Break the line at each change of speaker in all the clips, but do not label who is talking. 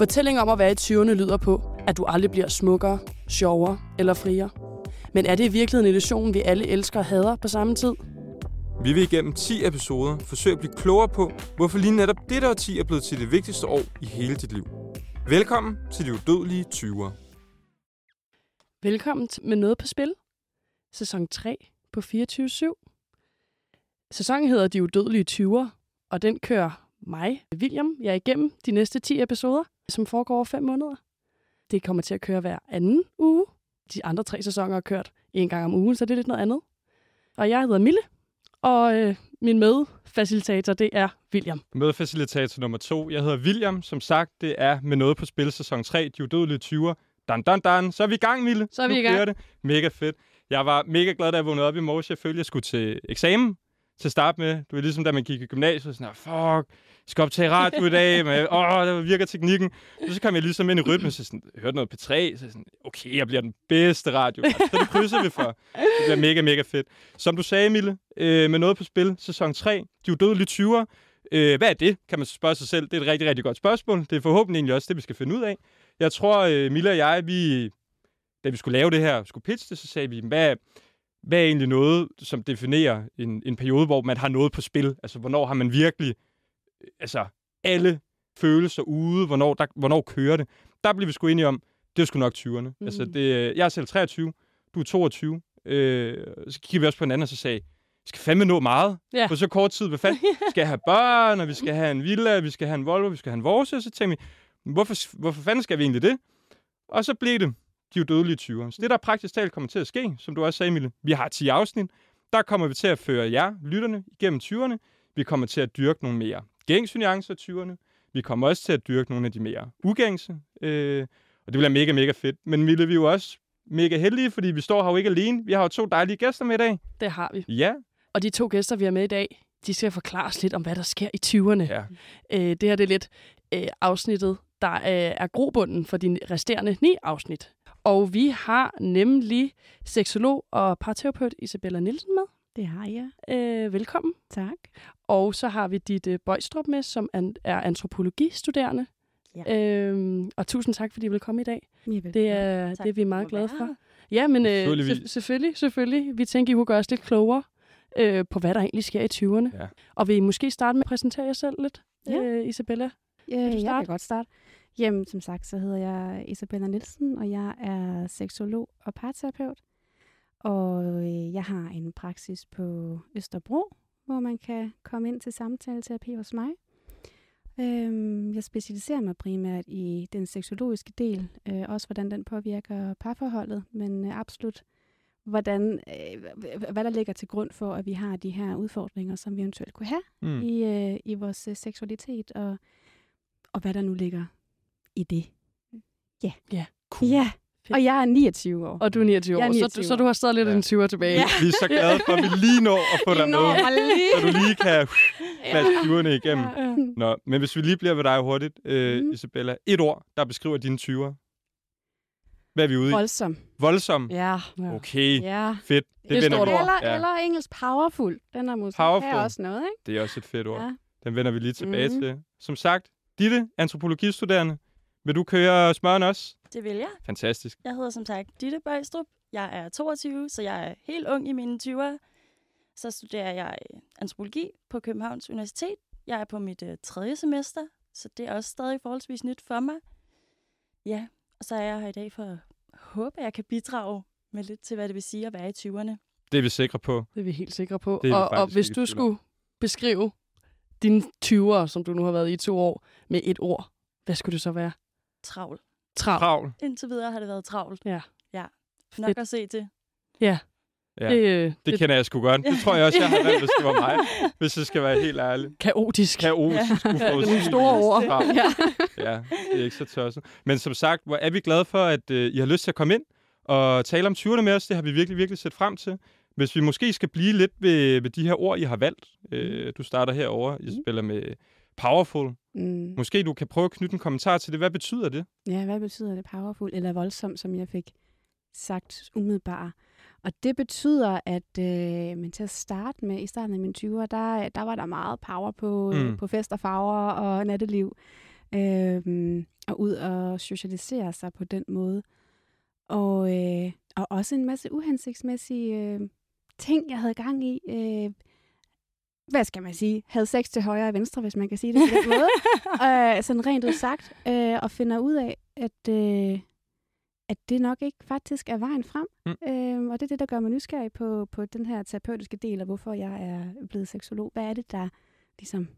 Fortælling om at være i 20'erne lyder på, at du aldrig bliver smukkere, sjovere eller friere. Men er det i virkeligheden en illusion, vi alle elsker og hader på samme tid?
Vi vil igennem 10 episoder forsøge at blive klogere på, hvorfor lige netop dette årti er blevet til det vigtigste år i hele dit liv. Velkommen til de udødelige 20'ere.
Velkommen med noget på spil. Sæson 3 på 24-7. Sæsonen hedder De Udødelige 20'ere, og den kører mig, William, jeg igennem de næste 10 episoder, som foregår over 5 måneder. Det kommer til at køre hver anden uge. De andre tre sæsoner er kørt en gang om ugen, så det er lidt noget andet. Og jeg hedder Mille, og øh, min medfacilitator, det er William.
Medfacilitator nummer to. Jeg hedder William. Som sagt, det er med noget på spil sæson 3, de udødelige 20'er. Dan, dan, dan. Så er vi i gang, Mille.
Så er vi
nu
i gang.
kører Det. Mega fedt. Jeg var mega glad, da jeg vågnede op i morges. Jeg følte, jeg skulle til eksamen til at starte med. Du er ligesom, da man gik i gymnasiet. Sådan fuck, jeg skal optage radio i dag. Men, åh, der virker teknikken. Så, så kom jeg ligesom ind i rytmen. Så sådan, jeg hørte noget P3. Så sådan, okay, jeg bliver den bedste radio. Så det krydser vi for. Det bliver mega, mega fedt. Som du sagde, Mille, øh, med noget på spil, sæson 3, de udødelige 20'er. Øh, hvad er det, kan man spørge sig selv. Det er et rigtig, rigtig godt spørgsmål. Det er forhåbentlig egentlig også det, vi skal finde ud af. Jeg tror, øh, Mille og jeg, vi, da vi skulle lave det her, skulle pitche det, så sagde vi, hvad, hvad er egentlig noget, som definerer en, en periode, hvor man har noget på spil? Altså, hvornår har man virkelig øh, altså, alle følelser ude? Hvornår, der, hvornår kører det? Der blev vi sgu enige om, det er sgu nok 20'erne. Mm. Altså, det, øh, jeg er selv 23, du er 22. Øh, så kiggede vi også på hinanden og så sagde, vi skal fandme nå meget
Ja.
på så kort tid. Hvad fanden? Vi skal have børn, og vi skal have en villa, vi skal have en Volvo, vi skal have en Vorse. Og så tænkte vi, hvorfor, hvorfor fanden skal vi egentlig det? Og så blev det de udødelige 20'ere. Så det, der praktisk talt kommer til at ske, som du også sagde, Mille, vi har 10 afsnit. Der kommer vi til at føre jer, lytterne, igennem 20'erne. Vi kommer til at dyrke nogle mere gængse nuancer af 20'erne. Vi kommer også til at dyrke nogle af de mere ugængse. Øh, og det bliver mega, mega fedt. Men Mille, vi er jo også mega heldige, fordi vi står her jo ikke alene. Vi har jo to dejlige gæster med i dag.
Det har vi.
Ja.
Og de to gæster, vi har med i dag, de skal forklare os lidt om, hvad der sker i 20'erne.
ja.
Øh, det her det er lidt øh, afsnittet, der øh, er grobunden for de resterende ni afsnit. Og vi har nemlig seksolog og parterapeut Isabella Nielsen med.
Det har jeg.
Øh, velkommen.
Tak.
Og så har vi Ditte Bøjstrup med, som an- er antropologistuderende.
Ja.
Øhm, og tusind tak, fordi I vil komme i dag. Det er,
Tak,
det er vi meget glade for. Ja, men øh, se- selvfølgelig, selvfølgelig. Vi tænker, I kunne gøre os lidt klogere øh, på, hvad der egentlig sker i 20'erne.
Ja.
Og vil I måske starte med at præsentere jer selv lidt,
Ja.
øh, Isabella?
Øh, jeg kan godt starte. Jamen, som sagt, så hedder jeg Isabella Nielsen, og jeg er seksolog og parterapeut. Og øh, jeg har en praksis på Østerbro, hvor man kan komme ind til samtaleterapi hos mig. Øhm, jeg specialiserer mig primært i den seksologiske del, øh, også hvordan den påvirker parforholdet, men øh, absolut hvordan, øh, hvad der ligger til grund for, at vi har de her udfordringer, som vi eventuelt kunne have
Mm.
i, øh, i vores seksualitet, og, og hvad der nu ligger i det.
Cool.
Ja, og jeg er 29 år.
Og du er 29
Jeg er
år,
29
Så, så du har stadig lidt
Ja.
en 20'er tilbage.
Ja.
Vi er så glade for, at vi lige når at få dig med, så du lige kan vaske flyverne igennem.
Ja.
Nå, men hvis vi lige bliver ved dig hurtigt, øh,
Mhm.
Isabella. Et ord, der beskriver dine 20'er. Hvad er vi ude i?
Voldsom.
Voldsom.
Ja.
Ja.
Okay,
ja.
fedt. Det,
Det er
vender
stort
vi.
Eller,
Ja,
eller engelsk powerful. Den er måske
Powerful.
powerful. også noget, ikke?
det er også et fedt ord.
Ja.
Den vender vi lige tilbage
Mhm.
til. Som sagt, Ditte, antropologistuderende. Vil du køre smøren også?
Det vil jeg.
Fantastisk.
Jeg hedder som sagt Ditte Bøjstrup. Jeg er 22, så jeg er helt ung i mine 20'ere. Så studerer jeg øh, antropologi på Københavns Universitet. Jeg er på mit øh, tredje semester, så det er også stadig forholdsvis nyt for mig. Ja, og så er jeg her i dag for at håbe, at jeg kan bidrage med lidt til, hvad det vil sige at være i 20'erne.
Det er vi sikre på.
Det er vi helt sikre på. Og, og hvis du skulle beskrive dine 20'ere, som du nu har været i i to år, med et ord, hvad skulle det så være?
Travl.
Travl.
Travl.
Indtil videre har det været travlt.
Ja.
Ja. Nok
Fedt.
at se til.
Ja.
Ja,
Det, øh,
det kender jeg sgu godt. Det tror jeg også, jeg har valgt, hvis det var mig. Hvis jeg skal være helt ærlig.
kaotisk.
Kaotisk,
Ja, det er store ord. Ja.
Ja, det er ikke så tosset. Men som sagt, hvor er vi glade for, at øh, I har lyst til at komme ind og tale om 20'erne med os. Det har vi virkelig, virkelig set frem til. Hvis vi måske skal blive lidt ved, ved de her ord, I har valgt. Øh, du starter herover, I spiller med powerful.
Mm.
Måske du kan prøve at knytte en kommentar til det. Hvad betyder det?
Ja, hvad betyder det powerful eller voldsom, som jeg fik sagt umiddelbart? Og det betyder, at øh, men til at starte med, i starten af mine 20'er, der, der var der meget power på,
Mm.
mm. på fest og farver og natteliv. Øhm, og ud og socialisere sig på den måde. Og, øh, og også en masse uhensigtsmæssige øh, ting, jeg havde gang i. Øh, hvad skal man sige? Havde sex til højre og venstre, hvis man kan sige det på den måde. øh, sådan rent ud sagt. Øh, og finder ud af, at, øh, at det nok ikke faktisk er vejen frem. Mm. Øh, og det er det, der gør mig nysgerrig på, på den her terapeutiske del, og hvorfor jeg er blevet seksolog. Hvad er det, der ligesom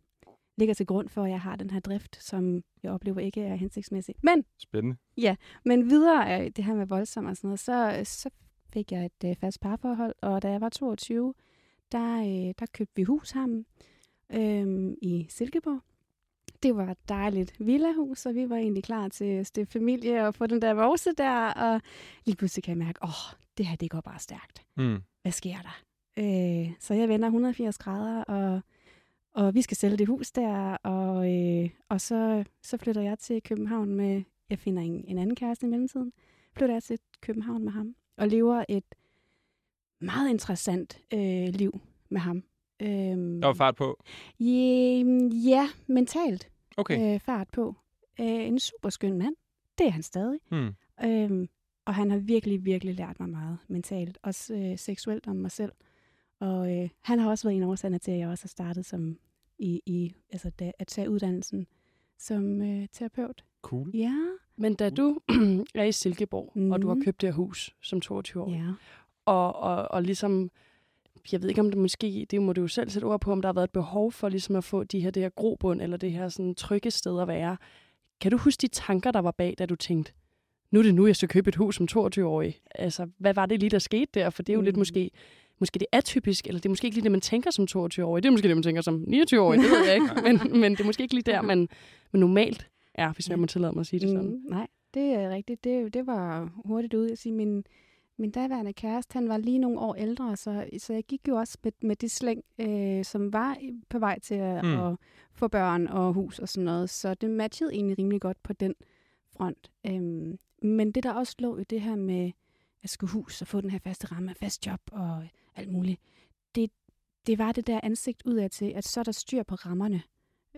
ligger til grund for, at jeg har den her drift, som jeg oplever ikke er hensigtsmæssig. Men,
Spændende.
Ja, men videre af det her med voldsom og sådan noget, så, så fik jeg et øh, fast parforhold, og da jeg var 22, der, øh, der købte vi hus sammen øh, i Silkeborg. Det var et dejligt villahus, og vi var egentlig klar til at stifte familie og få den der vovse der, og lige pludselig kan jeg mærke, åh, oh, det her det går bare stærkt.
Mm.
Hvad sker der? Øh, så jeg vender 180 grader, og og vi skal sælge det hus der, og, øh, og så, så flytter jeg til København med, jeg finder en, en anden kæreste i mellemtiden, flytter jeg til København med ham, og lever et meget interessant øh, liv med ham.
Øhm, der var fart på?
Ja, ja mentalt
okay.
øh, fart på. Øh, en super skøn mand, det er han stadig.
Hmm.
Øhm, og han har virkelig, virkelig lært mig meget mentalt, også øh, seksuelt om mig selv. Og øh, han har også været en årsagerne til, at jeg også har startet som i, i altså da, at tage uddannelsen som øh, terapeut.
Cool.
Ja.
Men da du er i Silkeborg, mm. og du har mhm. købt det her hus som 22 år,
ja.
Og, og, og ligesom, jeg ved ikke om det måske, det må du jo selv sætte ord på, om der har været et behov for ligesom at få de her, det her grobund, eller det her sådan trygge sted at være. Kan du huske de tanker, der var bag, da du tænkte, nu er det nu, jeg skal købe et hus som 22-årig? Altså, hvad var det lige, der skete der? For det er jo mm. lidt måske måske det er atypisk, eller det er måske ikke lige det, man tænker som 22-årig. Det er måske det, man tænker som 29-årig, det ved jeg ikke. Men, men det er måske ikke lige der, man, man normalt er, hvis jeg må tillade mig at sige det sådan. Mm,
nej, det er rigtigt. Det, det var hurtigt ud. Jeg siger, min, min daværende kæreste, han var lige nogle år ældre, så, så jeg gik jo også med, med det slæng, øh, som var på vej til at, mm. at få børn og hus og sådan noget. Så det matchede egentlig rimelig godt på den front. Øhm, men det, der også lå i det her med at skulle hus og få den her faste ramme, fast job og alt muligt. Det, det var det der ansigt udad til, at så er der styr på rammerne.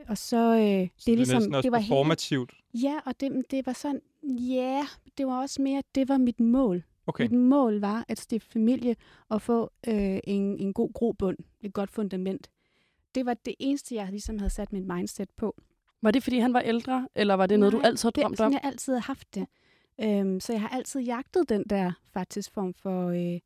Og så, øh, det, er
det ligesom, det var formativt.
Helt, ja, og det, det var sådan, ja, yeah, det var også mere, det var mit mål.
Okay.
Mit mål var at stifte familie og få øh, en, en god grobund, et godt fundament. Det var det eneste, jeg ligesom havde sat mit mindset på.
Var det, fordi han var ældre, eller var det noget,
Nej,
du altid har drømt
om?
det
jeg altid har haft det. Øhm, så jeg har altid jagtet den der faktisk form for øh,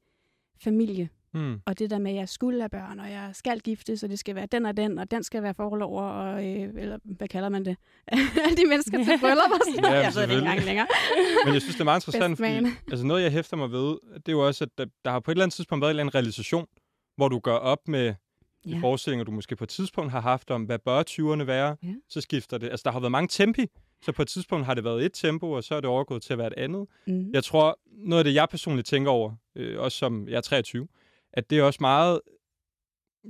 familie.
Mm.
Og det der med, at jeg skulle have børn, og jeg skal gifte, så det skal være den og den, og den skal være forlover, og, øh, eller hvad kalder man det? de mennesker til bryllup og sådan
ja,
Jeg ved det ikke engang længere.
Men jeg synes, det er meget interessant, fordi altså noget, jeg hæfter mig ved, det er jo også, at der, der har på et eller andet tidspunkt været en eller anden realisation, hvor du gør op med ja. de forestillinger, du måske på et tidspunkt har haft om, hvad bør 20'erne være, ja. så skifter det. Altså, der har været mange tempi, så på et tidspunkt har det været et tempo, og så er det overgået til at være et andet. Mm. Jeg tror, noget af det, jeg personligt tænker over, øh, også som jeg er 23, at det er også meget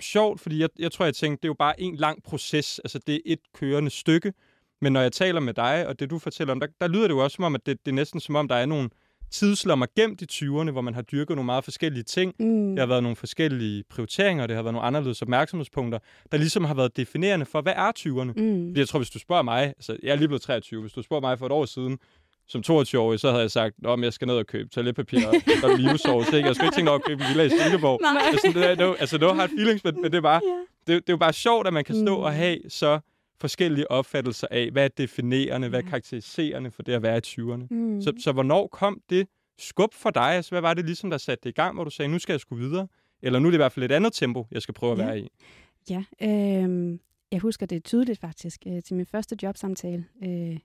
sjovt, fordi jeg, jeg tror, jeg tænkte, det er jo bare en lang proces. Altså, det er et kørende stykke. Men når jeg taler med dig, og det du fortæller om, der, der lyder det jo også som om, at det, det er næsten som om, der er nogle tidslommer gemt i 20'erne, hvor man har dyrket nogle meget forskellige ting. Mm. Det har været nogle forskellige prioriteringer, det har været nogle anderledes opmærksomhedspunkter, der ligesom har været definerende for, hvad er 20'erne? Mm. jeg tror, hvis du spørger mig, altså jeg er lige blevet 23, hvis du spørger mig for et år siden, som 22-årig, så havde jeg sagt, at jeg skal ned og købe toiletpapir og livsovs. Jeg skulle ikke tænke over at købe en villa i Silkeborg. Nej. Altså, det, det, altså, det har et feelings, men, men det, yeah. det, det, er jo bare sjovt, at man kan stå mm. og have så forskellige opfattelser af, hvad er definerende, hvad er karakteriserende for det at være i 20'erne. Mm. Så, så hvornår kom det skub for dig? Altså, hvad var det ligesom, der satte det i gang, hvor du sagde, nu skal jeg sgu videre? Eller nu er det i hvert fald et andet tempo, jeg skal prøve at
ja.
være i?
Ja, øh, jeg husker det tydeligt faktisk øh, til min første jobsamtale. Øh,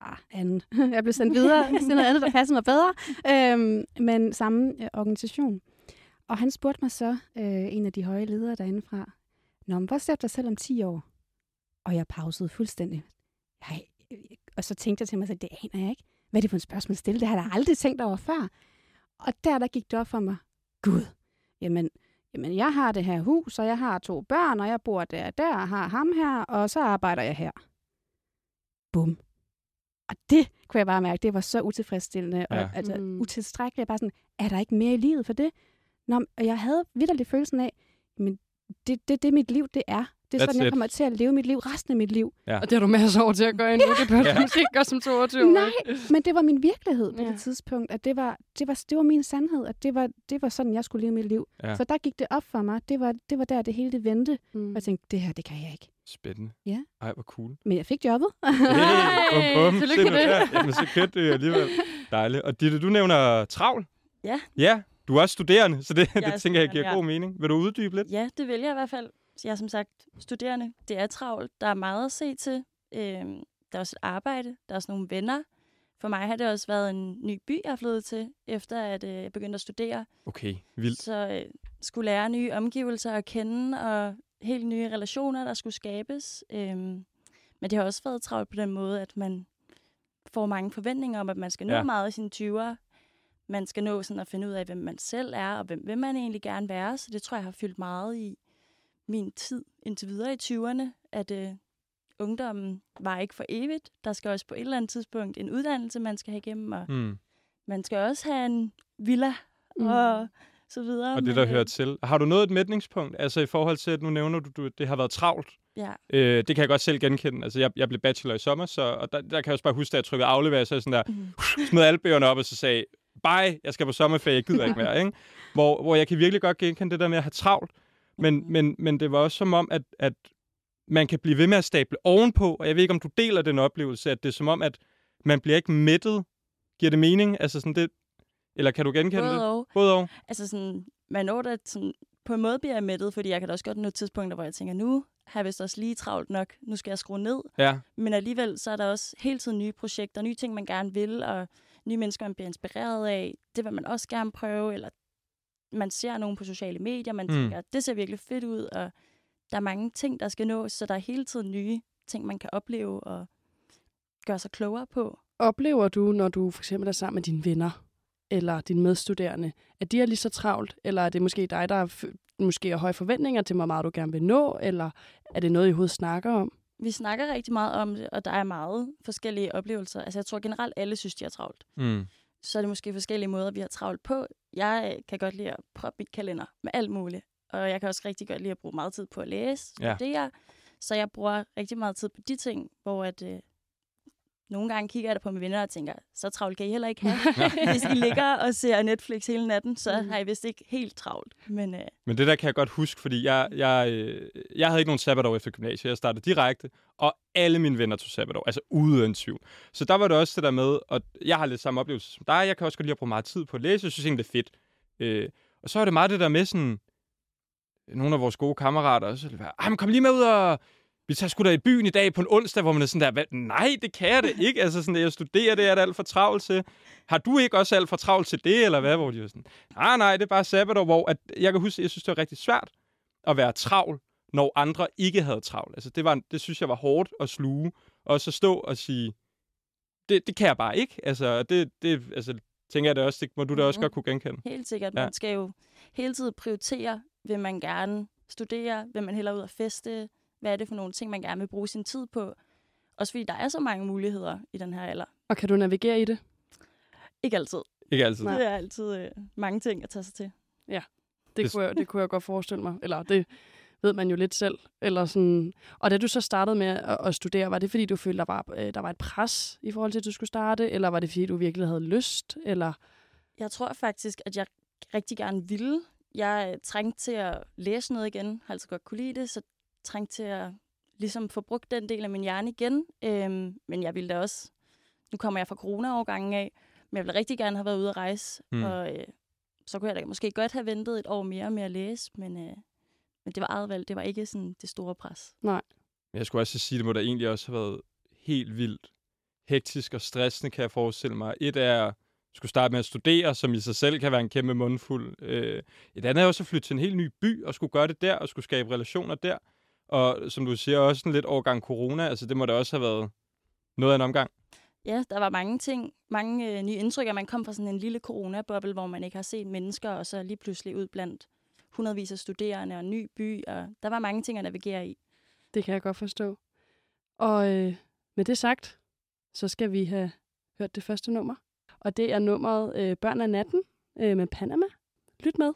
ah, anden. jeg blev sendt videre til noget andet, der passer mig bedre. øhm, men samme øh, organisation. Og han spurgte mig så, øh, en af de høje ledere derindefra, Nå, men hvor ser du dig selv om 10 år? Og jeg pausede fuldstændig. Jeg, øh, og så tænkte jeg til mig selv, det aner jeg ikke. Hvad er det for et spørgsmål at stille? Det har jeg aldrig tænkt over før. Og der, der gik det op for mig. Gud, jamen, jamen, jeg har det her hus, og jeg har to børn, og jeg bor der der, og har ham her, og så arbejder jeg her. Bum. Og det kunne jeg bare mærke, det var så utilfredsstillende, ja. og altså, mm. utilstrækkeligt. Bare sådan, er der ikke mere i livet for det? Nå, og jeg havde vidderligt følelsen af, men det, det, det mit liv, det er. Det er
That's
sådan, jeg kommer til at leve mit liv resten af mit liv.
Ja.
Og det har du masser år til at gøre endnu. Det bør du
Ja.
måske ikke gøre som 22
Nej, men det var min virkelighed på
Ja.
det tidspunkt, at det var, det var, det var min sandhed, at det var, det var sådan, jeg skulle leve mit liv.
Ja.
Så der gik det op for mig. Det var, det var der, det hele det vendte.
Mm.
Og jeg tænkte, det her, det kan jeg ikke.
Spændende.
Ja.
Ej, hvor cool.
Men jeg fik jobbet.
Hey, bum, bum.
tillykke med det.
der. Jamen, så kørte det alligevel. Dejligt. Og Ditte, du nævner travl.
Ja.
Ja, du er også studerende, så det, det
er
tænker jeg giver
ja.
god mening. Vil du uddybe lidt?
Ja, det vil jeg i hvert fald. Jeg er som sagt studerende. Det er travlt. Der er meget at se til. Øhm, der er også et arbejde. Der er også nogle venner. For mig har det også været en ny by, jeg er flyttet til, efter at øh, jeg begyndte at studere.
Okay, vildt.
Så øh, skulle lære nye omgivelser at kende, og helt nye relationer, der skulle skabes. Øhm, men det har også været travlt på den måde, at man får mange forventninger om, at man skal nå
ja.
meget i sine 20'er. Man skal nå sådan at finde ud af, hvem man selv er, og hvem vil man egentlig gerne være. Så det tror jeg har fyldt meget i min tid indtil videre i 20'erne, at øh, ungdommen var ikke for evigt. Der skal også på et eller andet tidspunkt en uddannelse, man skal have igennem, og
Mm.
man skal også have en villa
Mm.
og så videre.
Og det,
men,
der
øh,
hører til. Har du nået et mætningspunkt? Altså i forhold til, at nu nævner du, du det har været travlt.
Ja,
Øh, det kan jeg godt selv genkende. Altså, jeg, jeg blev bachelor i sommer, så, og der, der kan jeg også bare huske, at jeg trykkede aflever, så jeg sådan der,
Mhm.
smed alle bøgerne op, og så sagde, bye, jeg skal på sommerferie, jeg gider ikke mere. Ikke? Hvor, hvor jeg kan virkelig godt genkende det der med at have travlt. Men,
Mhm.
men, men det var også som om, at, at man kan blive ved med at stable ovenpå, og jeg ved ikke, om du deler den oplevelse, at det er som om, at man bliver ikke mættet. Giver det mening? Altså sådan det, eller kan du genkende det?
Både og.
Både og.
Altså sådan, man når da sådan, på en måde bliver jeg mættet, fordi jeg kan da også godt nå tidspunkter, hvor jeg tænker, nu har jeg vist også lige travlt nok, nu skal jeg skrue ned.
Ja.
Men alligevel, så er der også hele tiden nye projekter, nye ting, man gerne vil, og nye mennesker, man bliver inspireret af. Det vil man også gerne prøve, eller man ser nogen på sociale medier, man
Mm.
tænker, det ser virkelig fedt ud, og der er mange ting, der skal nås, så der er hele tiden nye ting, man kan opleve og gøre sig klogere på.
Oplever du, når du for eksempel er sammen med dine venner eller dine medstuderende, at de er lige så travlt, eller er det måske dig, der er måske har høje forventninger til, hvor meget du gerne vil nå, eller er det noget, I overhovedet snakker om?
Vi snakker rigtig meget om det, og der er meget forskellige oplevelser. Altså jeg tror generelt, alle synes, de har travlt.
Mm.
Så er det måske forskellige måder, vi har travlt på. Jeg øh, kan godt lide at proppe mit kalender med alt muligt. Og jeg kan også rigtig godt lide at bruge meget tid på at læse,
Ja.
studere. Så jeg bruger rigtig meget tid på de ting, hvor at, øh, nogle gange kigger jeg da på mine venner og tænker, så travlt kan I heller ikke have. Hvis I ligger og ser Netflix hele natten, så
Mm.
har I vist ikke helt travlt. Men øh,
Men det der kan jeg godt huske, fordi jeg, jeg, øh, jeg havde ikke nogen sabbatår efter gymnasiet. Jeg startede direkte, og alle mine venner tog sabbatår, altså uden tvivl. Så der var det også det der med, og jeg har lidt samme oplevelse som dig. Jeg kan også godt lide at bruge meget tid på at læse. Jeg synes egentlig, det er fedt. Øh, og så er det meget det der med sådan, nogle af vores gode kammerater, og så er det bare, "Ej, men kom lige med ud og vi tager sgu da i byen i dag på en onsdag, hvor man er sådan der, Hvad? nej, det kan jeg da ikke. Altså sådan, jeg studerer, det er det alt for travlt til. Har du ikke også alt for travlt til det, eller hvad? Hvor de var sådan, nej, nej, det er bare sabbatår, hvor at, jeg kan huske, jeg synes, det var rigtig svært at være travl, når andre ikke havde travlt. Altså, det, var, det synes jeg var hårdt at sluge, og så stå og sige, det, det kan jeg bare ikke. Altså, det, det altså, tænker jeg det også, det må du da også
Mhm.
godt kunne genkende.
helt sikkert,
ja.
man skal jo hele tiden prioritere, vil man gerne studere, vil man hellere ud og feste, hvad er det for nogle ting, man gerne vil bruge sin tid på. Også fordi der er så mange muligheder i den her alder.
Og kan du navigere i det?
Ikke altid.
Ikke altid.
Nej.
Det er altid øh, mange ting at tage sig til.
Det,
Det-
kunne jeg, det kunne jeg godt forestille mig. Eller det ved man jo lidt selv. Eller sådan. Og da du så startede med at, at studere, var det fordi, du følte, der var, øh, der var et pres i forhold til, at du skulle starte? Eller var det fordi, du virkelig havde lyst? Eller
Jeg tror faktisk, at jeg rigtig gerne ville. Jeg øh, trængte til at læse noget igen, har altså godt kunne lide det, så trængte til at ligesom få brugt den del af min hjerne igen. Øhm, men jeg ville da også, nu kommer jeg fra corona-årgangen af, men jeg ville rigtig gerne have været ude at rejse,
Mm.
og øh, så kunne jeg da måske godt have ventet et år mere med at læse, men, øh, men det var eget valg, det var ikke sådan det store pres.
Men jeg skulle også sige, det må da egentlig også have været helt vildt hektisk og stressende, kan jeg forestille mig. Et er at skulle starte med at studere, som i sig selv kan være en kæmpe mundfuld. Øh, et andet er også at flytte til en helt ny by og skulle gøre det der, og skulle skabe relationer der. Og som du siger, også en lidt overgang corona. Altså, det må da også have været noget af en omgang.
Ja, der var mange ting, mange øh, nye indtryk, og man kom fra sådan en lille coronaboble, hvor man ikke har set mennesker, og så lige pludselig ud blandt hundredvis af studerende og en ny by, og der var mange ting at navigere i.
det kan jeg godt forstå. Og øh, med det sagt, så skal vi have hørt det første nummer. Og det er nummeret øh, Børn af natten øh, med Panama. Lyt med.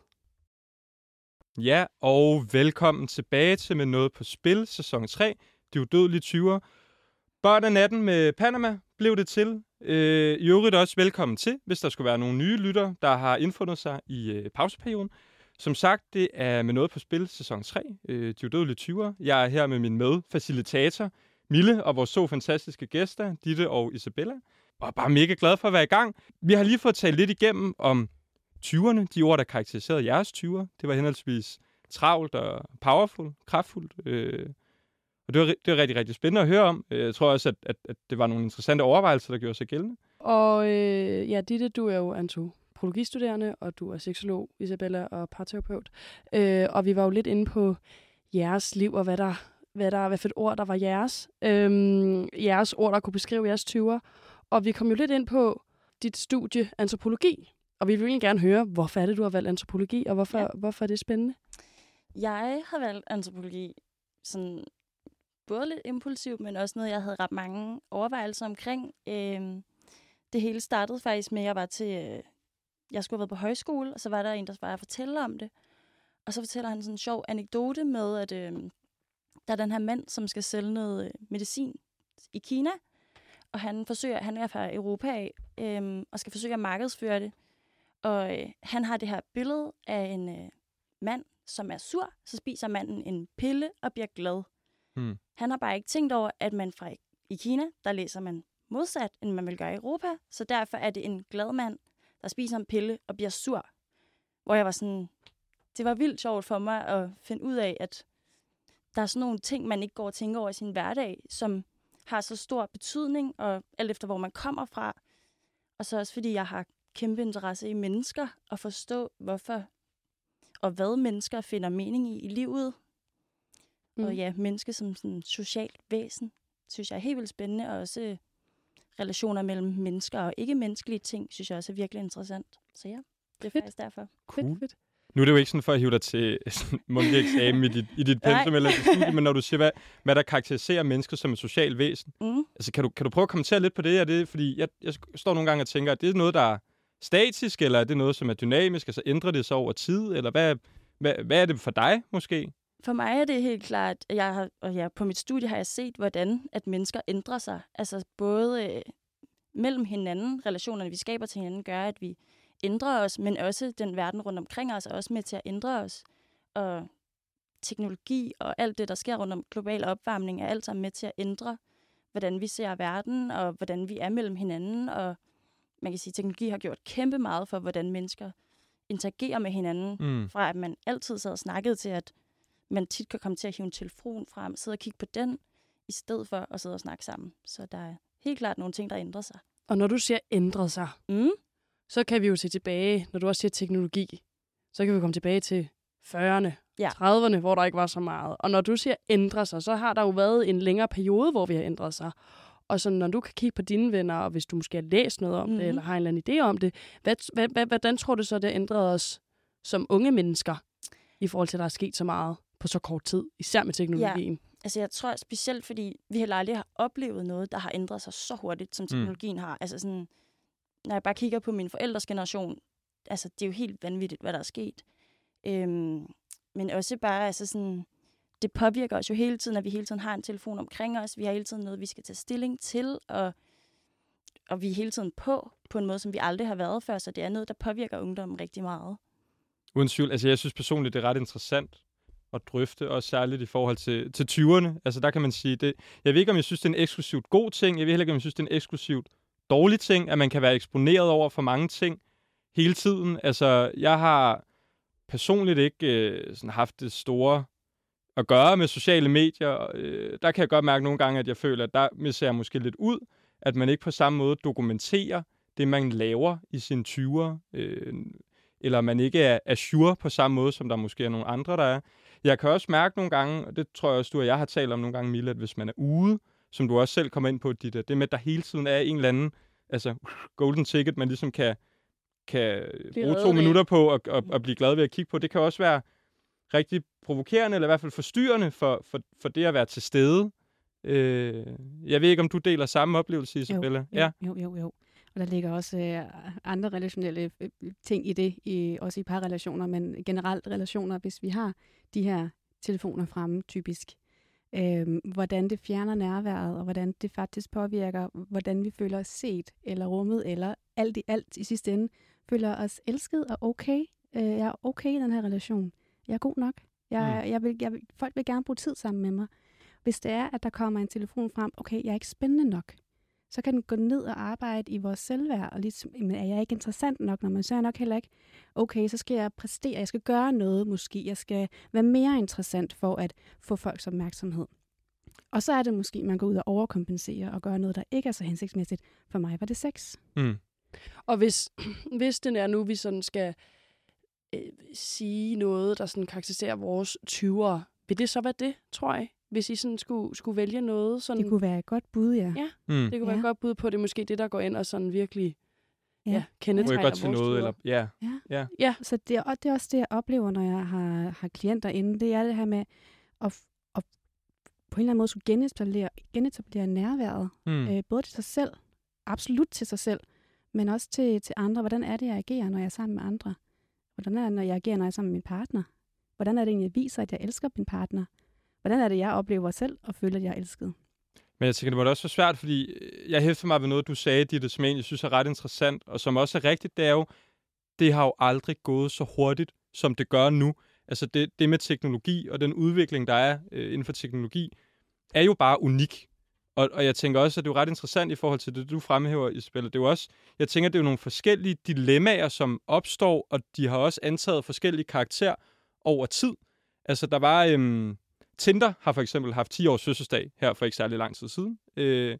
Ja, og velkommen tilbage til Med Noget på Spil, sæson 3, De Udødelige 20'er. Børn af natten med Panama blev det til. Øh, I øvrigt også velkommen til, hvis der skulle være nogle nye lytter, der har indfundet sig i øh, pauseperioden. Som sagt, det er Med Noget på Spil, sæson 3, øh, De Udødelige 20'er. Jeg er her med min medfacilitator, Mille, og vores to fantastiske gæster, Ditte og Isabella. Og bare mega glad for at være i gang. Vi har lige fået talt lidt igennem om 20'erne, de ord, der karakteriserede jeres 20'er. Det var henholdsvis travlt og powerful, kraftfuldt. Øh, og det var, det var rigtig, rigtig spændende at høre om. Øh, jeg tror også, at, at, at det var nogle interessante overvejelser, der gjorde sig gældende.
Og øh, ja, Ditte, du er jo antropologistuderende, og du er seksolog, Isabella, og parterapeut. Øh, og vi var jo lidt inde på jeres liv, og hvad der, hvad der, hvad for et ord, der var jeres. Øh, jeres ord, der kunne beskrive jeres 20'er. Og vi kom jo lidt ind på dit studie antropologi. Og vi vil egentlig gerne høre, hvorfor er det, du har valgt antropologi, og hvorfor,
Ja.
hvorfor er det spændende?
Jeg har valgt antropologi sådan både lidt impulsivt, men også noget, jeg havde ret mange overvejelser omkring. Øhm, det hele startede faktisk med, at jeg var til... Øh, jeg skulle have været på højskole, og så var der en, der var at fortælle om det. Og så fortæller han sådan en sjov anekdote med, at øh, der er den her mand, som skal sælge noget øh, medicin i Kina. Og han forsøger, han er fra Europa af, øh, og skal forsøge at markedsføre det. Og øh, han har det her billede af en øh, mand, som er sur. Så spiser manden en pille og bliver glad.
Hmm.
Han har bare ikke tænkt over, at man fra i Kina, der læser man modsat, end man vil gøre i Europa. Så derfor er det en glad mand, der spiser en pille og bliver sur. Hvor jeg var sådan, det var vildt sjovt for mig at finde ud af, at der er sådan nogle ting, man ikke går og tænker over i sin hverdag, som har så stor betydning, og alt efter hvor man kommer fra. Og så også fordi jeg har kæmpe interesse i mennesker, og forstå, hvorfor og hvad mennesker finder mening i i livet. Mm. Og ja, menneske som sådan socialt væsen, synes jeg er helt vildt spændende, og også øh, relationer mellem mennesker og ikke-menneskelige ting, synes jeg også er virkelig interessant. Så ja, det er
Fedt.
faktisk derfor.
Cool.
Fedt, fedt.
Nu er det jo ikke sådan for at hive dig til mundtlig eksamen i dit, i dit pensum eller dit studie, men når du siger, hvad, hvad der karakteriserer mennesker som et socialt væsen,
Mm.
altså kan du, kan du prøve at kommentere lidt på det? Er det fordi jeg, jeg står nogle gange og tænker, at det er noget, der er statisk, eller er det noget, som er dynamisk, altså ændrer det sig over tid, eller hvad, hvad, hvad er det for dig måske?
For mig er det helt klart, at jeg har, og ja, på mit studie har jeg set, hvordan at mennesker ændrer sig. Altså både øh, mellem hinanden, relationerne vi skaber til hinanden, gør, at vi ændrer os, men også den verden rundt omkring os er også med til at ændre os. Og teknologi og alt det, der sker rundt om global opvarmning, er alt sammen med til at ændre, hvordan vi ser verden, og hvordan vi er mellem hinanden. Og man kan sige, at teknologi har gjort kæmpe meget for, hvordan mennesker interagerer med hinanden
Mm.
fra at man altid sad og snakkede til, at man tit kan komme til at hive en telefon frem, sidde og kigge på den, i stedet for at sidde og snakke sammen. Så der er helt klart nogle ting, der ændrer sig.
Og når du siger ændret sig,
Mm.
så kan vi jo se tilbage, når du også siger teknologi, så kan vi komme tilbage til 40'erne,
Ja.
30'erne, hvor der ikke var så meget. Og når du siger ændre sig, så har der jo været en længere periode, hvor vi har ændret sig. Og så når du kan kigge på dine venner, og hvis du måske har læst noget om mm-hmm. det,
Mhm.
eller har en eller anden idé om det, hvad, hvad, hvad, hvordan tror du så, det ændret os som unge mennesker, i forhold til, at der er sket så meget på så kort tid, især med teknologien?
Altså jeg tror specielt, fordi vi heller aldrig har oplevet noget, der har ændret sig så hurtigt, som teknologien mm. har. Altså sådan, når jeg bare kigger på min forældres generation, altså det er jo helt vanvittigt, hvad der er sket. Øhm, men også bare, altså sådan, det påvirker os jo hele tiden, at vi hele tiden har en telefon omkring os. Vi har hele tiden noget, vi skal tage stilling til, og, og vi er hele tiden på, på en måde, som vi aldrig har været før, så det er noget, der påvirker ungdommen rigtig meget.
Uden tvivl. Altså, jeg synes personligt, det er ret interessant at drøfte, og særligt i forhold til, til 20'erne. Altså, der kan man sige, det, jeg ved ikke, om jeg synes, det er en eksklusivt god ting. Jeg ved heller ikke, om jeg synes, det er en eksklusivt dårlig ting, at man kan være eksponeret over for mange ting hele tiden. Altså, jeg har personligt ikke øh, sådan haft det store at gøre med sociale medier. Øh, der kan jeg godt mærke nogle gange, at jeg føler, at der misser jeg måske lidt ud, at man ikke på samme måde dokumenterer det, man laver i sine 20'er. Øh, eller man ikke er assure på samme måde, som der måske er nogle andre, der er. Jeg kan også mærke nogle gange, og det tror jeg også, du og jeg har talt om nogle gange, Mille, at hvis man er ude, som du også selv kommer ind på, dit, det med, at der hele tiden er en eller anden altså, golden ticket, man ligesom kan, kan bruge to minutter på at, at, at blive glad ved at kigge på. Det kan også være rigtig provokerende, eller i hvert fald forstyrrende for, for, for det at være til stede. Øh, jeg ved ikke, om du deler samme oplevelse, Isabella?
Jo,
Ja.
jo, jo, jo. Og der ligger også øh, andre relationelle øh, ting i det, i, også i parrelationer, men generelt relationer, hvis vi har de her telefoner fremme, typisk. Øh, hvordan det fjerner nærværet, og hvordan det faktisk påvirker, hvordan vi føler os set, eller rummet, eller alt i alt i sidste ende, føler os elsket og okay. Øh, jeg er okay i den her relation. Jeg er god nok. Jeg,
Mm.
jeg vil, jeg folk vil gerne bruge tid sammen med mig. Hvis det er, at der kommer en telefon frem, okay, jeg er ikke spændende nok, så kan den gå ned og arbejde i vores selvværd, og ligesom, men er jeg ikke interessant nok, når man så er nok heller ikke, okay, så skal jeg præstere, jeg skal gøre noget måske, jeg skal være mere interessant for at få folks opmærksomhed. Og så er det måske, man går ud og overkompenserer og gør noget, der ikke er så hensigtsmæssigt. For mig var det sex.
Mm.
Og hvis, hvis den er nu, vi sådan skal øh, sige noget, der sådan karakteriserer vores 20'ere, vil det så være det, tror jeg? Hvis I sådan skulle, skulle vælge noget? Sådan,
Det kunne være et godt bud, ja.
Ja.
Mm.
det kunne være
Ja.
et godt bud på, det er måske det, der går ind og sådan virkelig ja.
Ja.
Kendetegner
jeg godt til
vores
noget?
20'ere.
Eller, ja.
Ja.
Ja.
Så det, er- og det er også det, jeg oplever, når jeg har, har klienter inde. Det er det her med at, at på en eller anden måde skulle genetablere, genetablere nærværet.
Mm.
Øh, både til sig selv, absolut til sig selv, men også til, til andre. Hvordan er det, jeg agerer, når jeg er sammen med andre? Hvordan er det, når jeg agerer, når jeg er sammen med min partner? Hvordan er det egentlig, jeg viser, at jeg elsker min partner? Hvordan er det, jeg oplever selv og føler, at jeg er elsket?
Men jeg tænker, det må da også være svært, fordi øh, jeg hæfter mig ved noget, du sagde, Ditte, som jeg egentlig synes er ret interessant, og som også er rigtigt, det er jo, det har jo aldrig gået så hurtigt, som det gør nu. Altså det, det med teknologi og den udvikling, der er øh, inden for teknologi, er jo bare unik. Og, og jeg tænker også, at det er ret interessant i forhold til det, du fremhæver, Isabella. Det er jo også, jeg tænker, det er jo nogle forskellige dilemmaer, som opstår, og de har også antaget forskellige karakterer over tid. Altså, der var... Øhm, Tinder har for eksempel haft 10 års fødselsdag her for ikke særlig lang tid siden. Øh,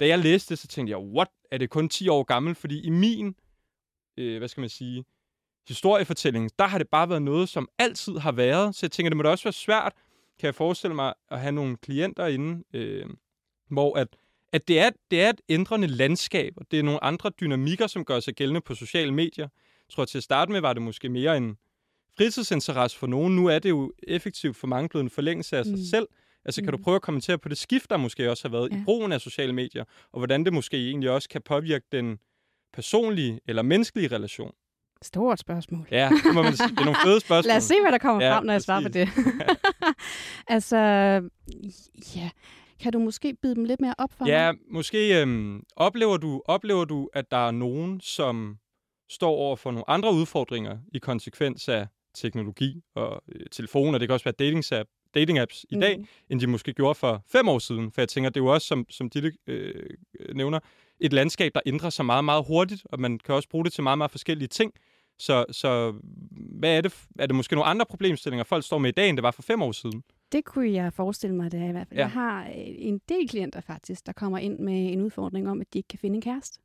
da jeg læste det, så tænkte jeg, what? Er det kun 10 år gammel? Fordi i min, øh, hvad skal man sige, historiefortælling, der har det bare været noget, som altid har været. Så jeg tænker, det må da også være svært, kan jeg forestille mig, at have nogle klienter inde, øh, hvor at, at det, er, det er et ændrende landskab, og det er nogle andre dynamikker, som gør sig gældende på sociale medier. Jeg tror, til at starte med var det måske mere en fritidsinteresse for nogen. Nu er det jo effektivt for mange blevet en forlængelse af sig
Mm.
selv. Altså, kan du
Mm.
prøve at kommentere på det skift, der måske også har været ja. i brugen af sociale medier, og hvordan det måske egentlig også kan påvirke den personlige eller menneskelige relation?
Stort spørgsmål.
Ja, det må man sige. Det er nogle fede spørgsmål.
Lad os se, hvad der kommer
Ja,
frem, når jeg svarer på det. altså, ja. Kan du måske bide dem lidt mere op for
Ja,
mig?
måske øhm, oplever, du, oplever du, at der er nogen, som står over for nogle andre udfordringer i konsekvens af teknologi og øh, telefoner. Det kan også være dating-app, dating-apps i dag,
Mm.
end de måske gjorde for fem år siden. For jeg tænker, det er jo også, som, som Ditte øh, nævner, et landskab, der ændrer sig meget, meget hurtigt, og man kan også bruge det til meget, meget forskellige ting. Så, så hvad er det? Er det måske nogle andre problemstillinger, folk står med i dag, end det var for fem år siden?
Det kunne jeg forestille mig, det er i hvert fald.
Ja.
Jeg har øh, en del klienter faktisk, der kommer ind med en udfordring om, at de ikke kan finde en kæreste.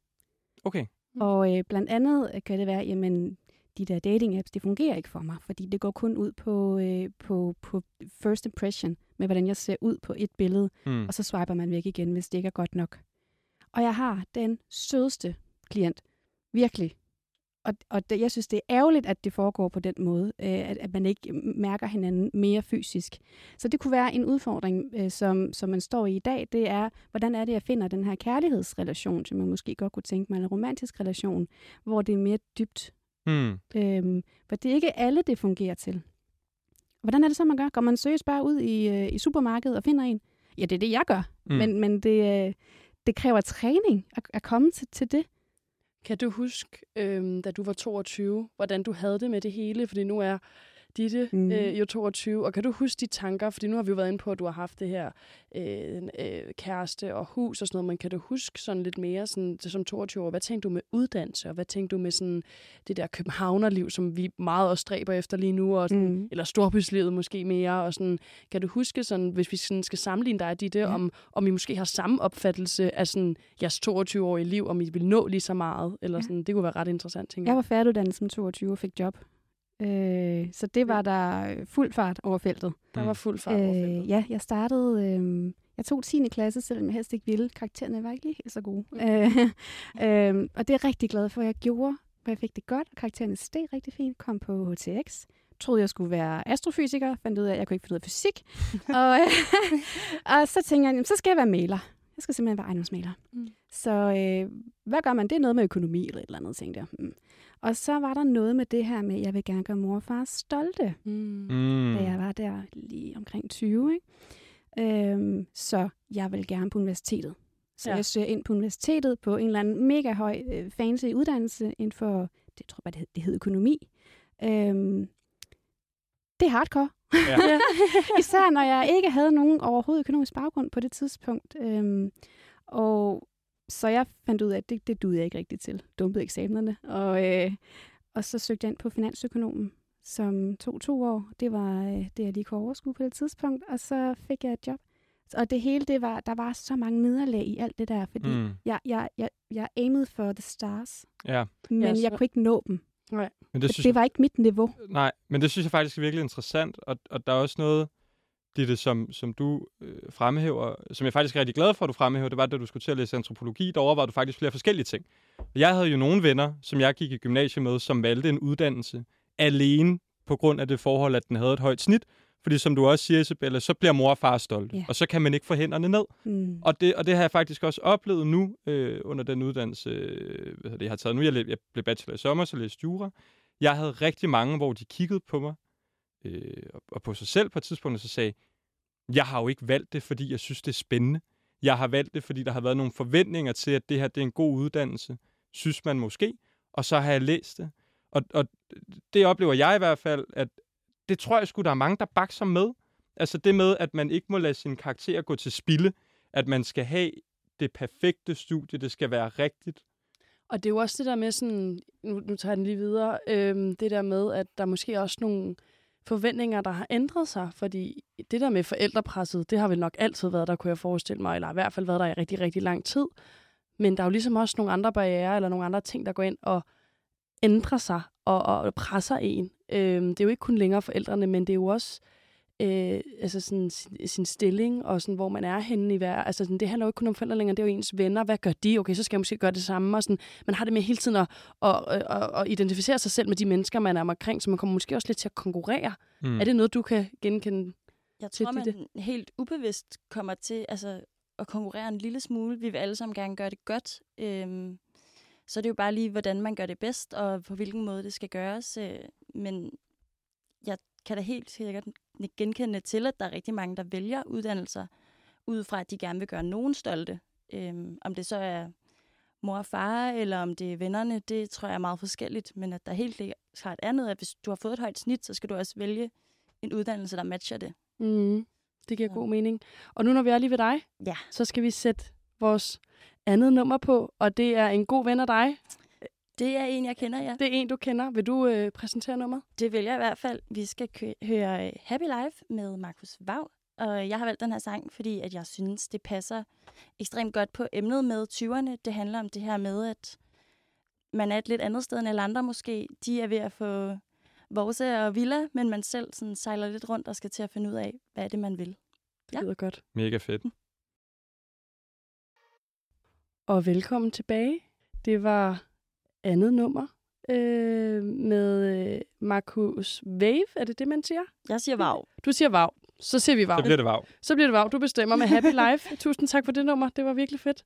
Okay.
Mm.
Og øh, blandt andet øh, kan det være, jamen, de der dating-apps, det fungerer ikke for mig, fordi det går kun ud på, øh, på, på first impression, med hvordan jeg ser ud på et billede,
Hmm.
og så swiper man væk igen, hvis det ikke er godt nok. Og jeg har den sødeste klient, virkelig. Og, og det, jeg synes, det er ærgerligt, at det foregår på den måde, øh, at, at man ikke mærker hinanden mere fysisk. Så det kunne være en udfordring, øh, som, som man står i i dag, det er, hvordan er det, jeg finder den her kærlighedsrelation, som jeg måske godt kunne tænke mig, en romantisk relation, hvor det er mere dybt.
Hmm.
Øhm, for det er ikke alle, det fungerer til. Hvordan er det så, man gør? Går man seriøst bare ud i, øh, i supermarkedet og finder en? Ja, det er det, jeg gør.
Mm.
Mm. Men, men det, øh, det kræver træning at, at komme til, til det.
Kan du huske, øhm, da du var 22, hvordan du havde det med det hele? Fordi nu er Ditte mm. Øh, jo 22, og kan du huske de tanker? Fordi nu har vi jo været inde på, at du har haft det her øh, øh, kæreste og hus og sådan noget, men kan du huske sådan lidt mere sådan, som 22 år? Hvad tænkte du med uddannelse, og hvad tænkte du med sådan det der københavnerliv, som vi meget også stræber efter lige nu, og sådan,
Mm.
eller storbyslivet måske mere, og sådan, kan du huske sådan, hvis vi sådan skal sammenligne dig Ditte, ja. Om, om I måske har samme opfattelse af sådan jeres 22-årige liv, om I vil nå lige så meget, eller
Ja.
sådan, det kunne være ret interessant, tænker
Jeg var færdiguddannet som 22 og fik job. Øh, så det var der fuld fart over feltet.
Der var fuld fart over feltet.
Øh, ja, jeg startede... Øh, jeg tog 10. klasse, selvom jeg helst ikke ville. Karaktererne var ikke lige helt så gode.
Mm.
Øh, øh, og det er jeg rigtig glad for, at jeg gjorde. For jeg fik det godt, karaktererne steg rigtig fint. Kom på HTX. Troede, jeg skulle være astrofysiker. Fandt ud af, at jeg kunne ikke finde ud af fysik. og, og så tænkte jeg, jamen, så skal jeg være maler. Jeg skal simpelthen være ejendomsmaler.
Mm.
Så øh, hvad gør man? Det er noget med økonomi eller et eller andet, tænkte jeg. Mm. Og så var der noget med det her med, at jeg vil gerne gøre mor og far stolte,
Mm.
Mm.
da jeg var der lige omkring 20. Ikke? Øhm, så jeg vil gerne på universitetet. Så
Ja.
jeg søger ind på universitetet på en eller anden mega høj øh, fancy uddannelse inden for, det tror jeg, det hed, det hed økonomi. Øhm, det er hardcore.
Ja.
Ja.
Især når jeg ikke havde nogen overhovedet økonomisk baggrund på det tidspunkt. Øhm, og så jeg fandt ud af, at det, det duede jeg ikke rigtigt til. Dumpede eksamenerne. Og, øh, og så søgte jeg ind på finansøkonomen, som tog to år. Det var øh, det, jeg lige kunne overskue på det tidspunkt. Og så fik jeg et job. Og det hele, det var, der var så mange nederlag i alt det der, fordi mm. Jeg, jeg, jeg, jeg aimede for the stars,
Ja,
men
Ja, så-
jeg kunne ikke nå dem.
men det synes
det var ikke mit niveau.
Nej, men det synes jeg faktisk er virkelig interessant, og, og der er også noget, Ditte, som, som du øh, fremhæver, som jeg faktisk er rigtig glad for, at du fremhæver, det var, da du skulle til at læse antropologi, der overvejede du faktisk flere forskellige ting. Jeg havde jo nogle venner, som jeg gik i gymnasiet med, som valgte en uddannelse alene på grund af det forhold, at den havde et højt snit, fordi som du også siger, Isabella, så bliver mor og far stolte,
Ja.
og så kan man ikke få hænderne ned.
Mm.
Og det, og det har jeg faktisk også oplevet nu, øh, under den uddannelse, øh, hvad det, jeg har taget nu. Jeg, jeg blev bachelor i sommer, så læste jura. Jeg havde rigtig mange, hvor de kiggede på mig, øh, og, på sig selv på et tidspunkt, og så sagde, jeg har jo ikke valgt det, fordi jeg synes, det er spændende. Jeg har valgt det, fordi der har været nogle forventninger til, at det her det er en god uddannelse, synes man måske, og så har jeg læst det. Og, og det oplever jeg i hvert fald, at det tror jeg sgu, der er mange, der bakser med. Altså det med, at man ikke må lade sin karakter gå til spilde, at man skal have det perfekte studie, det skal være rigtigt.
Og det er jo også det der med sådan, nu, nu tager jeg den lige videre, øhm, det der med, at der måske også nogle forventninger, der har ændret sig, fordi det der med forældrepresset, det har vel nok altid været der, kunne jeg forestille mig, eller i hvert fald været der i rigtig, rigtig lang tid. Men der er jo ligesom også nogle andre barriere, eller nogle andre ting, der går ind og ændrer sig og, og presser en. Øhm, det er jo ikke kun længere forældrene, men det er jo også øh, altså sådan, sin, sin stilling, og sådan, hvor man er henne i hver... Altså, sådan, det handler jo ikke kun om forældre længere, det er jo ens venner. Hvad gør de? Okay, så skal jeg måske gøre det samme. Og sådan, man har det med hele tiden at, at, at, at, at identificere sig selv med de mennesker, man er omkring, så man kommer måske også lidt til at konkurrere.
Mm.
Er det noget, du kan genkende?
Jeg tror,
det-
man helt ubevidst kommer til altså, at konkurrere en lille smule. Vi vil alle sammen gerne gøre det godt. Øhm, så det er jo bare lige, hvordan man gør det bedst, og på hvilken måde det skal gøres. Øh, men jeg kan da helt sikkert genkende til, at der er rigtig mange, der vælger uddannelser, ud fra, at de gerne vil gøre nogen stolte. Øhm, om det så er mor og far, eller om det er vennerne, det tror jeg er meget forskelligt. Men at der helt klart er noget, at hvis du har fået et højt snit, så skal du også vælge en uddannelse, der matcher det.
Mm. Det giver
Ja.
god mening. Og nu når vi er lige ved dig,
Ja.
så skal vi sætte vores andet nummer på, og det er en god ven af dig.
Det er en, jeg kender, ja.
Det er en, du kender. Vil du øh, præsentere nummeret?
Det vil jeg i hvert fald. Vi skal høre øh, Happy Life med Markus Vav. Og jeg har valgt den her sang, fordi at jeg synes, det passer ekstremt godt på emnet med 20'erne. Det handler om det her med, at man er et lidt andet sted end alle andre måske. De er ved at få Vorse og Villa, men man selv sådan sejler lidt rundt og skal til at finde ud af, hvad er det, man vil.
Det
Ja.
lyder godt.
Mega fedt.
Og velkommen tilbage. Det var andet nummer øh, med øh, Markus Wave. Er det det, man siger?
Jeg siger Vav.
Du siger vav. Så siger vi vav.
Så bliver det vav.
Så bliver det vav. Du bestemmer med Happy Life. Tusind tak for det nummer. Det var virkelig fedt.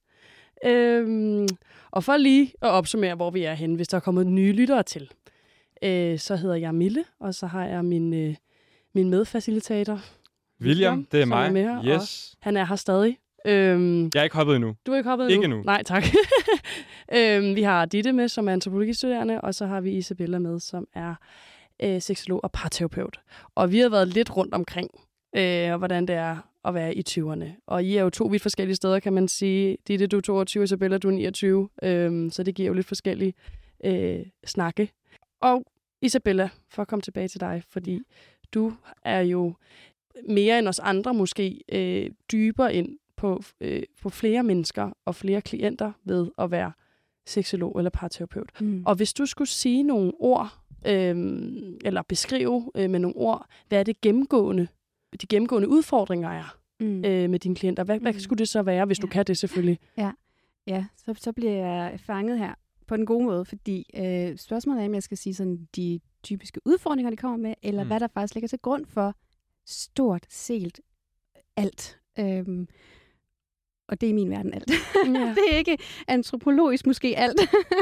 Øhm, og for lige at opsummere, hvor vi er henne, hvis der er kommet nye lyttere til, øh, så hedder jeg Mille, og så har jeg min, øh, min medfacilitator.
William, det er mig.
med her,
yes.
Han er her stadig. Øhm,
Jeg er ikke hoppet endnu.
du er ikke hoppet
Ikke
endnu?
endnu.
Nej, tak. øhm, vi har Ditte med, som er antropologistuderende, og så har vi Isabella med, som er øh, seksolog og parterapeut. Og vi har været lidt rundt omkring, øh, hvordan det er at være i 20'erne. Og I er jo to vidt forskellige steder, kan man sige. Ditte, du er 22, Isabella, du er 29. Øhm, så det giver jo lidt forskellige øh, snakke. Og Isabella, for at komme tilbage til dig, fordi du er jo mere end os andre måske øh, dybere ind på, øh, på flere mennesker og flere klienter ved at være seksolog eller parterapeut.
Mm.
Og hvis du skulle sige nogle ord, øh, eller beskrive øh, med nogle ord, hvad er det gennemgående, de gennemgående udfordringer er
mm.
øh, med dine klienter, hvad, hvad
Mm.
skulle det så være, hvis du
Ja.
kan det selvfølgelig?
Ja, så, så bliver jeg fanget her på den gode måde, fordi øh, spørgsmålet er, om jeg skal sige sådan de typiske udfordringer, de kommer med, eller
mm.
hvad der faktisk ligger til grund for stort set alt. Øhm, og det er min verden alt.
Ja.
det er ikke antropologisk måske alt.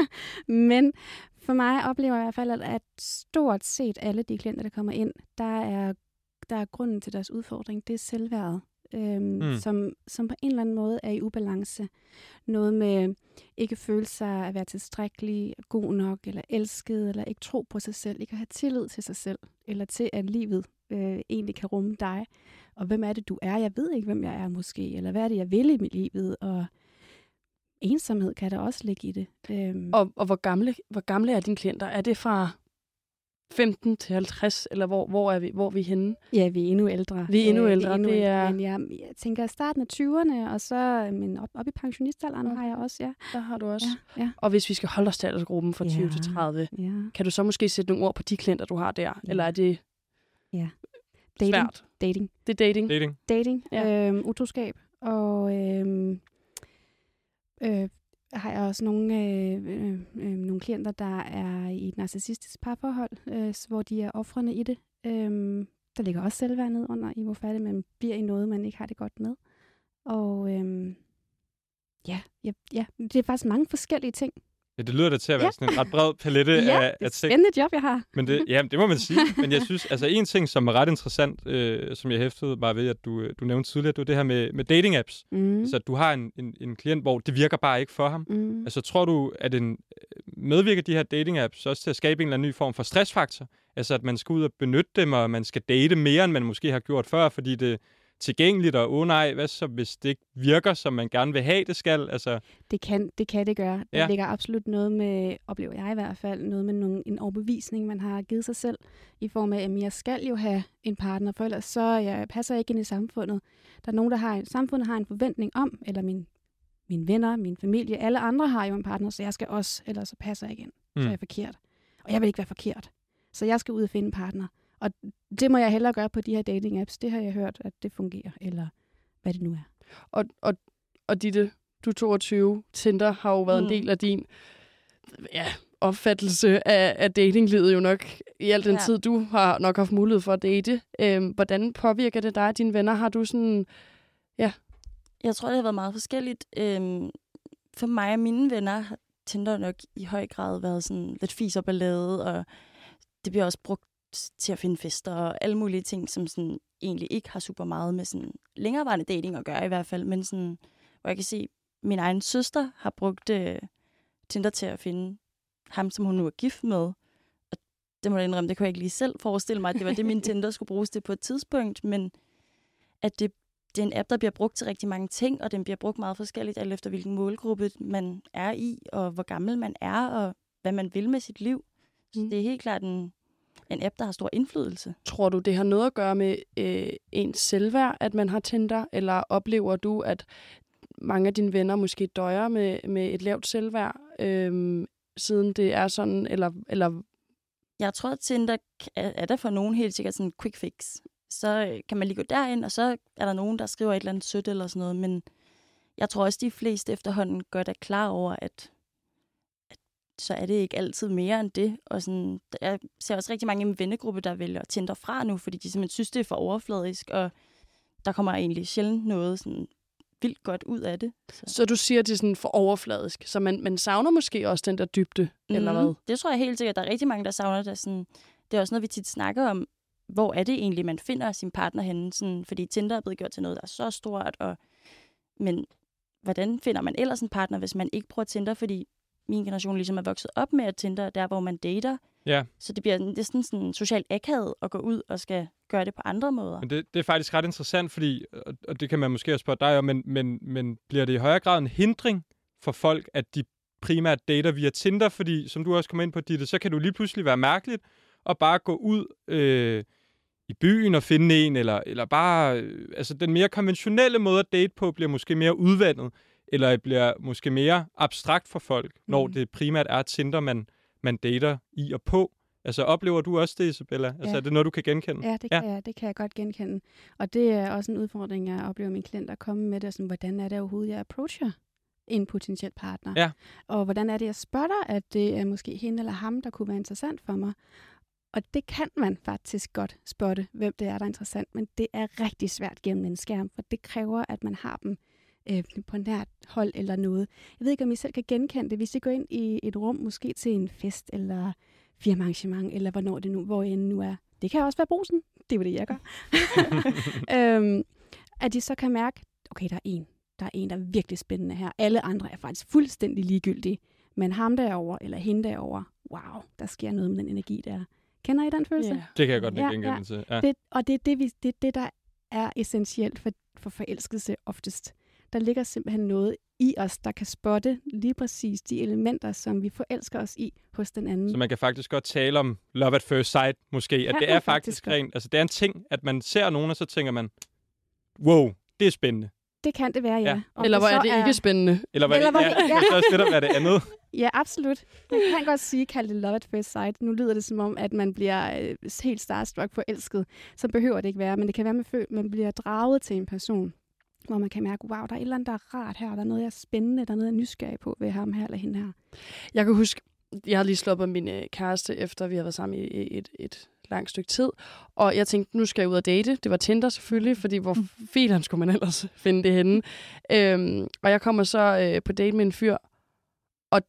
Men for mig oplever jeg i hvert fald, at stort set alle de klienter, der kommer ind, der er, der er grunden til deres udfordring, det er selvværdet. Øhm,
mm.
som, som på en eller anden måde er i ubalance. Noget med ikke føle sig at være tilstrækkelig, god nok, eller elsket, eller ikke tro på sig selv, ikke at have tillid til sig selv, eller til at livet øh, egentlig kan rumme dig. Og hvem er det, du er? Jeg ved ikke, hvem jeg er måske, eller hvad er det, jeg vil i mit livet, og ensomhed kan der også ligge i det. Øhm,
Og, og hvor, gamle, hvor gamle er dine klienter? Er det fra 15 til 50, eller hvor, hvor, er, vi, hvor er vi henne?
Ja, vi er endnu ældre.
Vi er endnu
Øh,
ældre, det er-
Men jeg, jeg tænker starten af 20'erne, og så men op, op i pensionistalderen
Okay.
har jeg også, ja.
Der har du også.
Ja, ja.
Og hvis vi skal holde os til aldersgruppen fra 20
Ja.
til 30,
ja.
kan du så måske sætte nogle ord på de klienter, du har der?
Ja.
Eller er det
Dating.
svært?
Dating.
Det er dating.
Dating.
Dating.
Ja.
Ja. Øhm, utroskab. Og øhm, øh, har jeg også nogle, øh, øh, øh, nogle klienter, der er i et narcissistisk parforhold, øh, hvor de er offrene i det. Øhm, der ligger også selvværd ned under i, hvorfor det, man bliver i noget, man ikke har det godt med. Og øhm, ja, ja, ja, det er faktisk mange forskellige ting.
Ja, det lyder da til at være
Ja.
sådan en ret bred palette
ja,
af,
det er
af
et
ting.
spændende job, jeg har.
Men det, ja, det må man sige. Men jeg synes, altså en ting, som er ret interessant, øh, som jeg hæftede bare ved, at du, øh, du nævnte tidligere, det var det her med, med dating-apps.
Mm.
Mm. Altså, at du har en, en, en klient, hvor det virker bare ikke for ham.
Mm.
Altså, tror du, at en, øh, medvirker de her dating-apps også til at skabe en eller anden ny form for stressfaktor? Altså, at man skal ud og benytte dem, og man skal date mere, end man måske har gjort før, fordi det er tilgængeligt, og oh nej, hvad så, hvis det ikke virker, som man gerne vil have, det skal? Altså,
Det kan, det kan det gøre. Der
Ja.
ligger absolut noget med, oplever jeg i hvert fald, noget med nogle, en overbevisning, man har givet sig selv, i form af, at jeg skal jo have en partner, for ellers så jeg passer jeg ikke ind i samfundet. Der er nogen, der har, samfundet har en forventning om, eller min, mine venner, min familie, alle andre har jo en partner, så jeg skal også, ellers så passer jeg ikke ind. Så
Mm.
er jeg forkert. Og jeg vil ikke være forkert. Så jeg skal ud og finde en partner. Og det må jeg hellere gøre på de her dating apps. Det har jeg hørt, at det fungerer, eller hvad det nu er.
Og, og, og Ditte, du er 22. Tinder har jo været mm. En del af din ja, opfattelse af, af datinglivet jo nok i al den ja.
Ja.
tid, du har nok haft mulighed for at date. Øhm, hvordan påvirker det dig og dine venner? Har du sådan...
Jeg tror, det har været meget forskelligt. Øhm, for mig og mine venner har Tinder nok i høj grad været sådan lidt fis og ballade, og det bliver også brugt til at finde fester og alle mulige ting, som sådan egentlig ikke har super meget med sådan længerevarende dating at gøre i hvert fald, men sådan, hvor jeg kan se, min egen søster har brugt øh, Tinder til at finde ham, som hun nu er gift med. Og det må jeg indrømme, det kunne jeg ikke lige selv forestille mig, at det var det, min Tinder skulle bruges til på et tidspunkt, men at det det er en app, der bliver brugt til rigtig mange ting, og den bliver brugt meget forskelligt, alt efter hvilken målgruppe man er i, og hvor gammel man er, og hvad man vil med sit liv. Så
Mm.
det er helt klart en, en app, der har stor indflydelse.
Tror du, det har noget at gøre med øh, ens selvværd, at man har Tinder? Eller oplever du, at mange af dine venner måske døjer med, med et lavt selvværd, øh, siden det er sådan? Eller, eller
Jeg tror, at Tinder er, er der for nogen helt sikkert sådan en quick fix. Så øh, kan man lige gå derind, og så er der nogen, der skriver et eller andet sødt eller sådan noget. Men jeg tror også, de fleste efterhånden godt er klar over, at så er det ikke altid mere end det. Og sådan, jeg ser også rigtig mange i min vennegruppe, der vælger Tinder fra nu, fordi de simpelthen synes, det er for overfladisk, og der kommer egentlig sjældent noget sådan vildt godt ud af det. Så.
så du siger, at det er sådan for overfladisk, så man, man savner måske også den der dybde, mm. eller hvad?
Det tror jeg helt sikkert. Der er rigtig mange, der savner det. Sådan, det er også noget, vi tit snakker om. Hvor er det egentlig, man finder sin partner henne? Sådan, fordi Tinder er blevet gjort til noget, der er så stort. Og, men hvordan finder man ellers en partner, hvis man ikke bruger Tinder? Fordi min generation ligesom er vokset op med, at Tinder er der, hvor man dater.
Ja.
Så det bliver næsten sådan socialt akavet at gå ud og skal gøre det på andre måder.
Men det, det er faktisk ret interessant, fordi, og, det kan man måske også spørge dig om, men, men, men bliver det i højere grad en hindring for folk, at de primært dater via Tinder? Fordi, som du også kom ind på, Ditte, så kan du lige pludselig være mærkeligt og bare gå ud øh, i byen og finde en, eller, eller bare... Øh, altså, den mere konventionelle måde at date på bliver måske mere udvandet, eller bliver måske mere abstrakt for folk, mm. når
Mhm.
det primært er Tinder, man, man dater i og på. Altså, oplever du også det, Isabella? Altså,
Ja.
er det noget, du kan genkende?
Ja, det kan, ja. Jeg, det kan jeg godt genkende. Og det er også en udfordring, jeg oplever mine klienter at komme med det. Sådan, hvordan er det overhovedet, jeg approacher en potentiel partner?
Ja.
Og hvordan er det, jeg spotter, at det er måske hende eller ham, der kunne være interessant for mig? Og det kan man faktisk godt spotte, hvem det er, der er interessant. Men det er rigtig svært gennem en skærm, for det kræver, at man har dem øh, på nært hold eller noget. Jeg ved ikke, om I selv kan genkende det. Hvis I går ind i et rum, måske til en fest eller firmaarrangement, eller hvornår det nu, hvor I nu er. Det kan også være brusen. Det er jo det, jeg gør. øhm, at de så kan mærke, okay, der er en. Der er en, der er virkelig spændende her. Alle andre er faktisk fuldstændig ligegyldige. Men ham derovre, eller hende derovre, wow, der sker noget med den energi der. Kender I den følelse?
Ja.
Det kan jeg godt
Ja,
lide
ja.
ja, til. Ja.
Det, og det er det, vi, det, det, der er essentielt for, for forelskelse oftest. Der ligger simpelthen noget i os, der kan spotte lige præcis de elementer, som vi forelsker os i hos den anden.
Så man kan faktisk godt tale om love at first sight, måske. At
Kan
det er
faktisk
faktisk rent... Altså, det er en ting, at man ser nogen, og så tænker man, wow, det er spændende.
Det kan det være, ja.
Ja.
Om
Eller hvor er det ikke spændende?
Eller hvad
Eller
det,
hvor
ja,
det-
det er så også fedt at være det andet.
Ja, absolut. Man kan godt sige, kalde det love at first sight. Nu lyder det som om, at man bliver øh, helt starstruck forelsket. Så behøver det ikke være, men det kan være, at man, man bliver draget til en person, hvor man kan mærke, wow, der er et eller andet, der er rart her, der er noget, jeg er spændende, der er noget, jeg er nysgerrig på ved ham her eller hende her.
Jeg kan huske, jeg havde lige slået af min øh, kæreste, efter vi havde været sammen i et, et langt stykke tid. Og jeg tænkte, nu skal jeg ud og date. Det var Tinder selvfølgelig, fordi hvor filen skulle man ellers finde det henne. Øhm, og jeg kommer så øh, på date med en fyr, og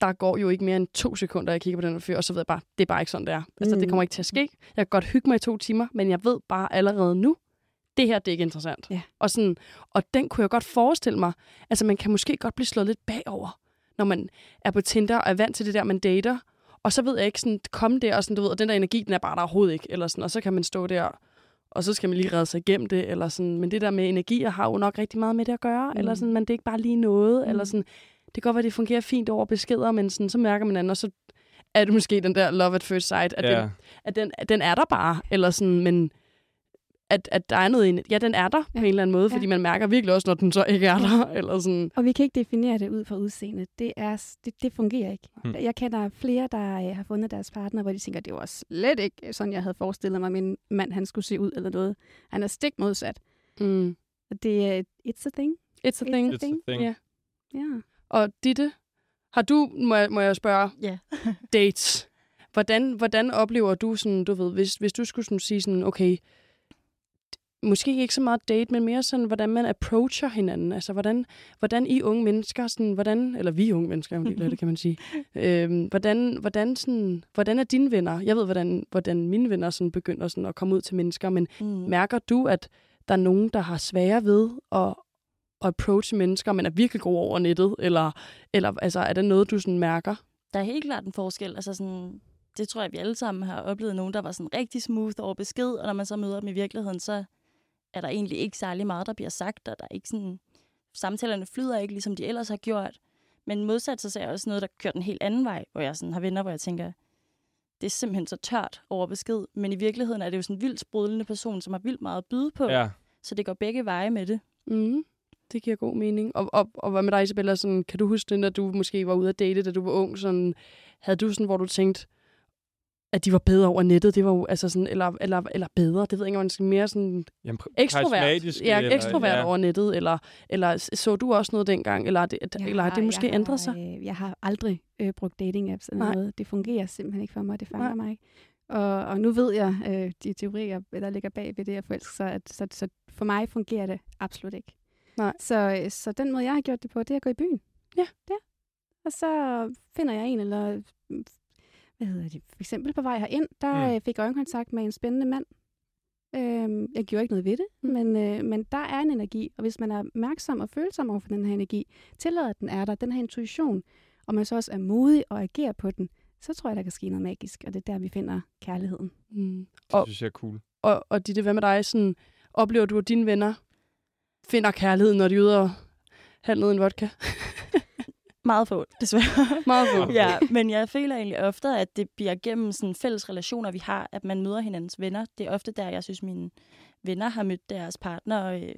der går jo ikke mere end to sekunder, jeg kigger på den her fyr, og så ved jeg bare, det er bare ikke sådan, det er. Altså, det
Mm.
kommer ikke til at ske. Jeg kan godt hygge mig i to timer, men jeg ved bare allerede nu, det her, det er ikke interessant.
Ja.
Og, sådan, og den kunne jeg godt forestille mig. Altså, man kan måske godt blive slået lidt bagover, når man er på Tinder og er vant til det der, man dater. Og så ved jeg ikke, sådan, komme der, og, sådan, du ved, og den der energi, den er bare der overhovedet ikke. Eller sådan, og så kan man stå der, og så skal man lige redde sig igennem det. Eller sådan. Men det der med energier har jo nok rigtig meget med det at gøre. Mm. Eller sådan, men det er ikke bare lige noget. Mm. Eller sådan, det kan godt være, det fungerer fint over beskeder, men sådan, så mærker man anden, og så er det måske den der love at first sight, at,
Ja.
den, at, den, at den er der bare. Eller sådan, men at, at der er noget i Ja, den er der ja. på en eller anden måde,
Ja.
fordi man mærker virkelig også, når den så ikke er der. Eller sådan.
Og vi kan ikke definere det ud fra udseendet. Det, er, det, det fungerer ikke.
Hmm.
Jeg kender flere, der øh, har fundet deres partner, hvor de tænker, det var slet ikke sådan, jeg havde forestillet mig, at min mand han skulle se ud eller noget. Han er stik modsat.
Mm.
Og det er, it's a thing.
It's a
It's
thing.
It's a
thing.
Ja.
Ja.
Og Ditte, har du, må jeg, må jeg spørge,
Ja.
dates. Hvordan, hvordan oplever du sådan, du ved, hvis, hvis du skulle sådan sige sådan, okay, måske ikke så meget date, men mere sådan, hvordan man approacher hinanden. Altså, hvordan, hvordan I unge mennesker, sådan, hvordan, eller vi unge mennesker, er af det, kan man sige. Øhm, hvordan, hvordan, sådan, hvordan er dine venner? Jeg ved, hvordan, hvordan mine venner sådan begynder sådan at komme ud til mennesker, men
Mm.
mærker du, at der er nogen, der har svære ved at, at approache mennesker, men er virkelig gode over nettet? Eller, eller altså, er det noget, du sådan mærker?
Der er helt klart en forskel. Altså sådan, det tror jeg, vi alle sammen har oplevet nogen, der var sådan rigtig smooth over besked, og når man så møder dem i virkeligheden, så er der egentlig ikke særlig meget, der bliver sagt, og der er ikke sådan, samtalerne flyder ikke, ligesom de ellers har gjort. Men modsat så ser jeg også noget, der kører den helt anden vej, hvor jeg sådan har venner, hvor jeg tænker, det er simpelthen så tørt over besked. Men i virkeligheden er det jo sådan en vildt sprudlende person, som har vildt meget at byde på.
Ja.
Så det går begge veje med det.
Mm, det giver god mening. Og, og, og hvad med dig, Isabella? Sådan, kan du huske den, da du måske var ude at date, da du var ung? Sådan, havde du sådan, hvor du tænkte, at de var bedre over nettet? Det var jo, altså sådan, eller, eller, eller bedre, det ved jeg ikke, om man skal mere sådan
Jamen,
ekstrovert. Ja,
eller-
ekstrovert
ja.
over nettet, eller, eller så du også noget dengang, eller, er det, eller har det måske
jeg
ændret
har,
sig?
Øh, jeg har aldrig øh, brugt dating apps eller
Nej.
noget. Det fungerer simpelthen ikke for mig. Det fanger
Nej.
mig ikke. Og, og nu ved jeg øh, de teorier, der ligger bag ved det at forelske sig, at, så, så for mig fungerer det absolut ikke.
Nej.
Så, øh, så den måde, jeg har gjort det på, det er at gå i byen.
Ja.
ja. Og så finder jeg en, eller hvad hedder det, for eksempel på vej herind, der
Mm.
mm. fik jeg øjenkontakt med en spændende mand. Øhm, jeg gjorde ikke noget ved det,
Mm.
men, øh, men der er en energi, og hvis man er opmærksom og følsom over for den her energi, tillader, at den er der, den her intuition, og man så også er modig og agerer på den, så tror jeg, der kan ske noget magisk, og det er der, vi finder kærligheden.
Mm.
Det synes jeg er cool.
Og, og Ditte, hvad med dig? Sådan, oplever du, at dine venner finder kærlighed, når de er ude og handle en vodka?
Meget få, desværre.
Meget få.
ja, men jeg føler egentlig ofte, at det bliver gennem sådan fælles relationer, vi har, at man møder hinandens venner. Det er ofte der, jeg synes, mine venner har mødt deres partner, øh,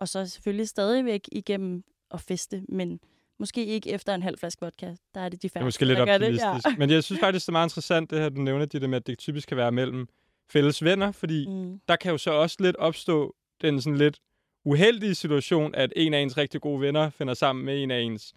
og så selvfølgelig stadigvæk igennem at feste, men måske ikke efter en halv flaske vodka. Der er det de
Det er
færreste,
måske lidt
der gør
optimistisk.
Det, ja.
Men jeg synes faktisk, det er meget interessant, det her, du nævner, det der med, at det typisk kan være mellem fælles venner, fordi
Mm.
der kan jo så også lidt opstå den sådan lidt uheldige situation, at en af ens rigtig gode venner finder sammen med en af ens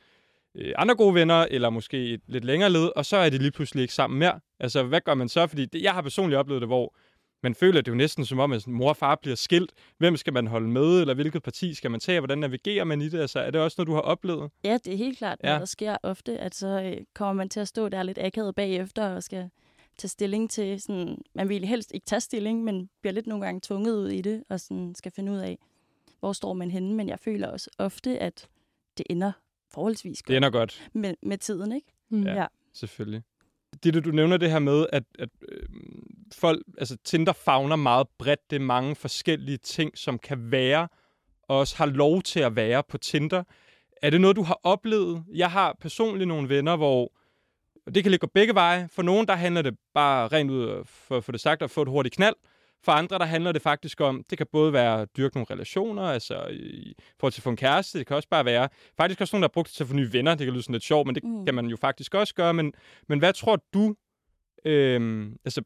øh, andre gode venner, eller måske et lidt længere led, og så er de lige pludselig ikke sammen mere. Altså, hvad gør man så? Fordi det, jeg har personligt oplevet det, hvor man føler det jo næsten som om, at mor og far bliver skilt. Hvem skal man holde med, eller hvilket parti skal man tage? Hvordan navigerer man i det? Altså, er det også noget, du har oplevet?
Ja, det er helt klart
Ja.
der sker ofte, at så øh, kommer man til at stå der lidt akavet bagefter og skal tage stilling til, sådan, man vil helst ikke tage stilling, men bliver lidt nogle gange tvunget ud i det, og sådan skal finde ud af, hvor står man henne. Men jeg føler også ofte, at det ender forholdsvis godt
Det ender godt,
med, med tiden, ikke?
Mm.
Ja.
Ja.
selvfølgelig. Ditte, du nævner det her med, at, at øh, folk, altså Tinder fagner meget bredt. Det er mange forskellige ting, som kan være, og også har lov til at være på Tinder. Er det noget, du har oplevet? Jeg har personligt nogle venner, hvor og det kan ligge begge veje. For nogen, der handler det bare rent ud at få, få det sagt at få et hurtigt knald. For andre, der handler det faktisk om, det kan både være at dyrke nogle relationer, altså i forhold til at få en kæreste, det kan også bare være, faktisk også nogen, der har brugt det til at få nye venner, det kan lyde sådan lidt sjovt, men det
Mm.
mm. kan man jo faktisk også gøre. Men, men hvad tror du, øhm, altså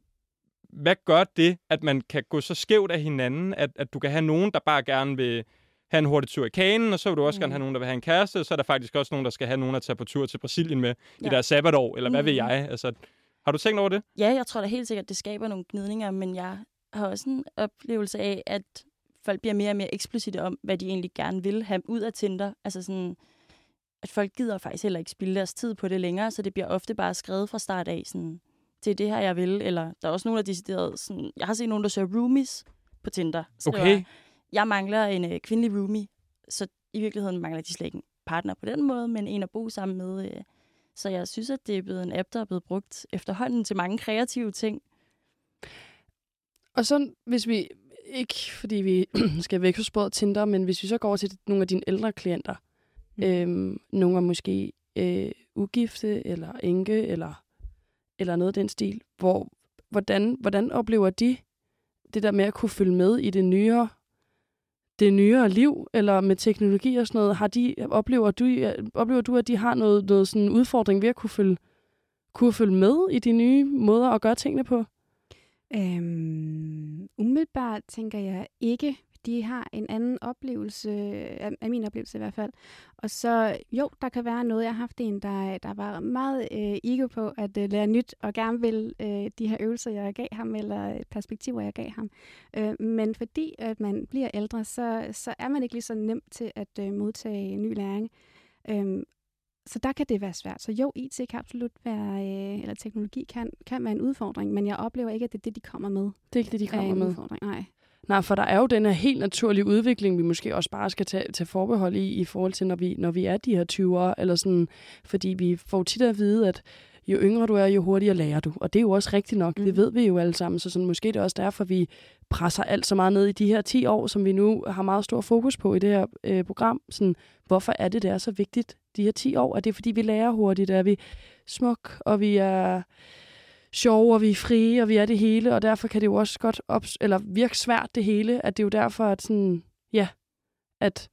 hvad gør det, at man kan gå så skævt af hinanden, at, at du kan have nogen, der bare gerne vil have en hurtig tur i kanen, og så vil du også mm.
Mm.
gerne have nogen, der vil have en kæreste, og så er der faktisk også nogen, der skal have nogen at tage på tur til Brasilien med ja. i deres sabbatår, eller hvad ved
Mhm.
jeg? Altså, har du tænkt over det?
Ja, jeg tror da helt sikkert, det skaber nogle gnidninger, men jeg har også en oplevelse af, at folk bliver mere og mere eksplicite om, hvad de egentlig gerne vil have ud af Tinder. Altså sådan, at folk gider faktisk heller ikke spille deres tid på det længere, så det bliver ofte bare skrevet fra start af, sådan, det er det her, jeg vil. Eller der er også nogle, der decideret, sådan, jeg har set nogen, der søger roomies på Tinder. skriver,
Okay.
Jeg mangler en øh, kvindelig roomie, så i virkeligheden mangler de slet ikke en partner på den måde, men en at bo sammen med. Øh, så jeg synes, at det er blevet en app, der er blevet brugt efterhånden til mange kreative ting.
Og så hvis vi, ikke fordi vi skal væk fra sporet Tinder, men hvis vi så går over til nogle af dine ældre klienter,
Mm.
mm. øhm, nogle er måske øh, ugifte, eller enke, eller, eller noget af den stil, hvor, hvordan, hvordan oplever de det der med at kunne følge med i det nyere, det nyere liv, eller med teknologi og sådan noget, har de, oplever, du, oplever du, at de har noget, noget sådan udfordring ved at kunne følge, kunne følge med i de nye måder at gøre tingene på?
Øhm, umiddelbart tænker jeg ikke. De har en anden oplevelse, af, af min oplevelse i hvert fald. Og så, jo, der kan være noget. Jeg har haft en, der, der var meget øh, ego på at øh, lære nyt, og gerne vil øh, de her øvelser, jeg gav ham, eller perspektiver, jeg gav ham. Øh, men fordi at man bliver ældre, så, så er man ikke lige så nem til at øh, modtage ny læring. Øhm, så der kan det være svært. Så jo, IT kan absolut være, øh, eller teknologi kan, kan være en udfordring, men jeg oplever ikke, at det er det, de kommer med.
Det er ikke det, de
er
kommer med.
udfordring. Nej.
Nej, for der er jo den her helt naturlige udvikling, vi måske også bare skal tage, tage forbehold i, i forhold til, når vi, når vi er de her 20'ere, eller sådan, fordi vi får tit at vide, at jo yngre du er, jo hurtigere lærer du. Og det er jo også rigtigt nok, mm. det ved vi jo alle sammen, så sådan, måske er det også derfor, vi presser alt så meget ned i de her 10 år, som vi nu har meget stor fokus på i det her øh, program. Sådan, hvorfor er det, det er så vigtigt, de her 10 år? Er det, fordi vi lærer hurtigt? Er vi smuk, og vi er sjove, og vi er frie, og vi er det hele, og derfor kan det jo også godt op, eller virke svært det hele, at det er jo derfor, at sådan, ja, at,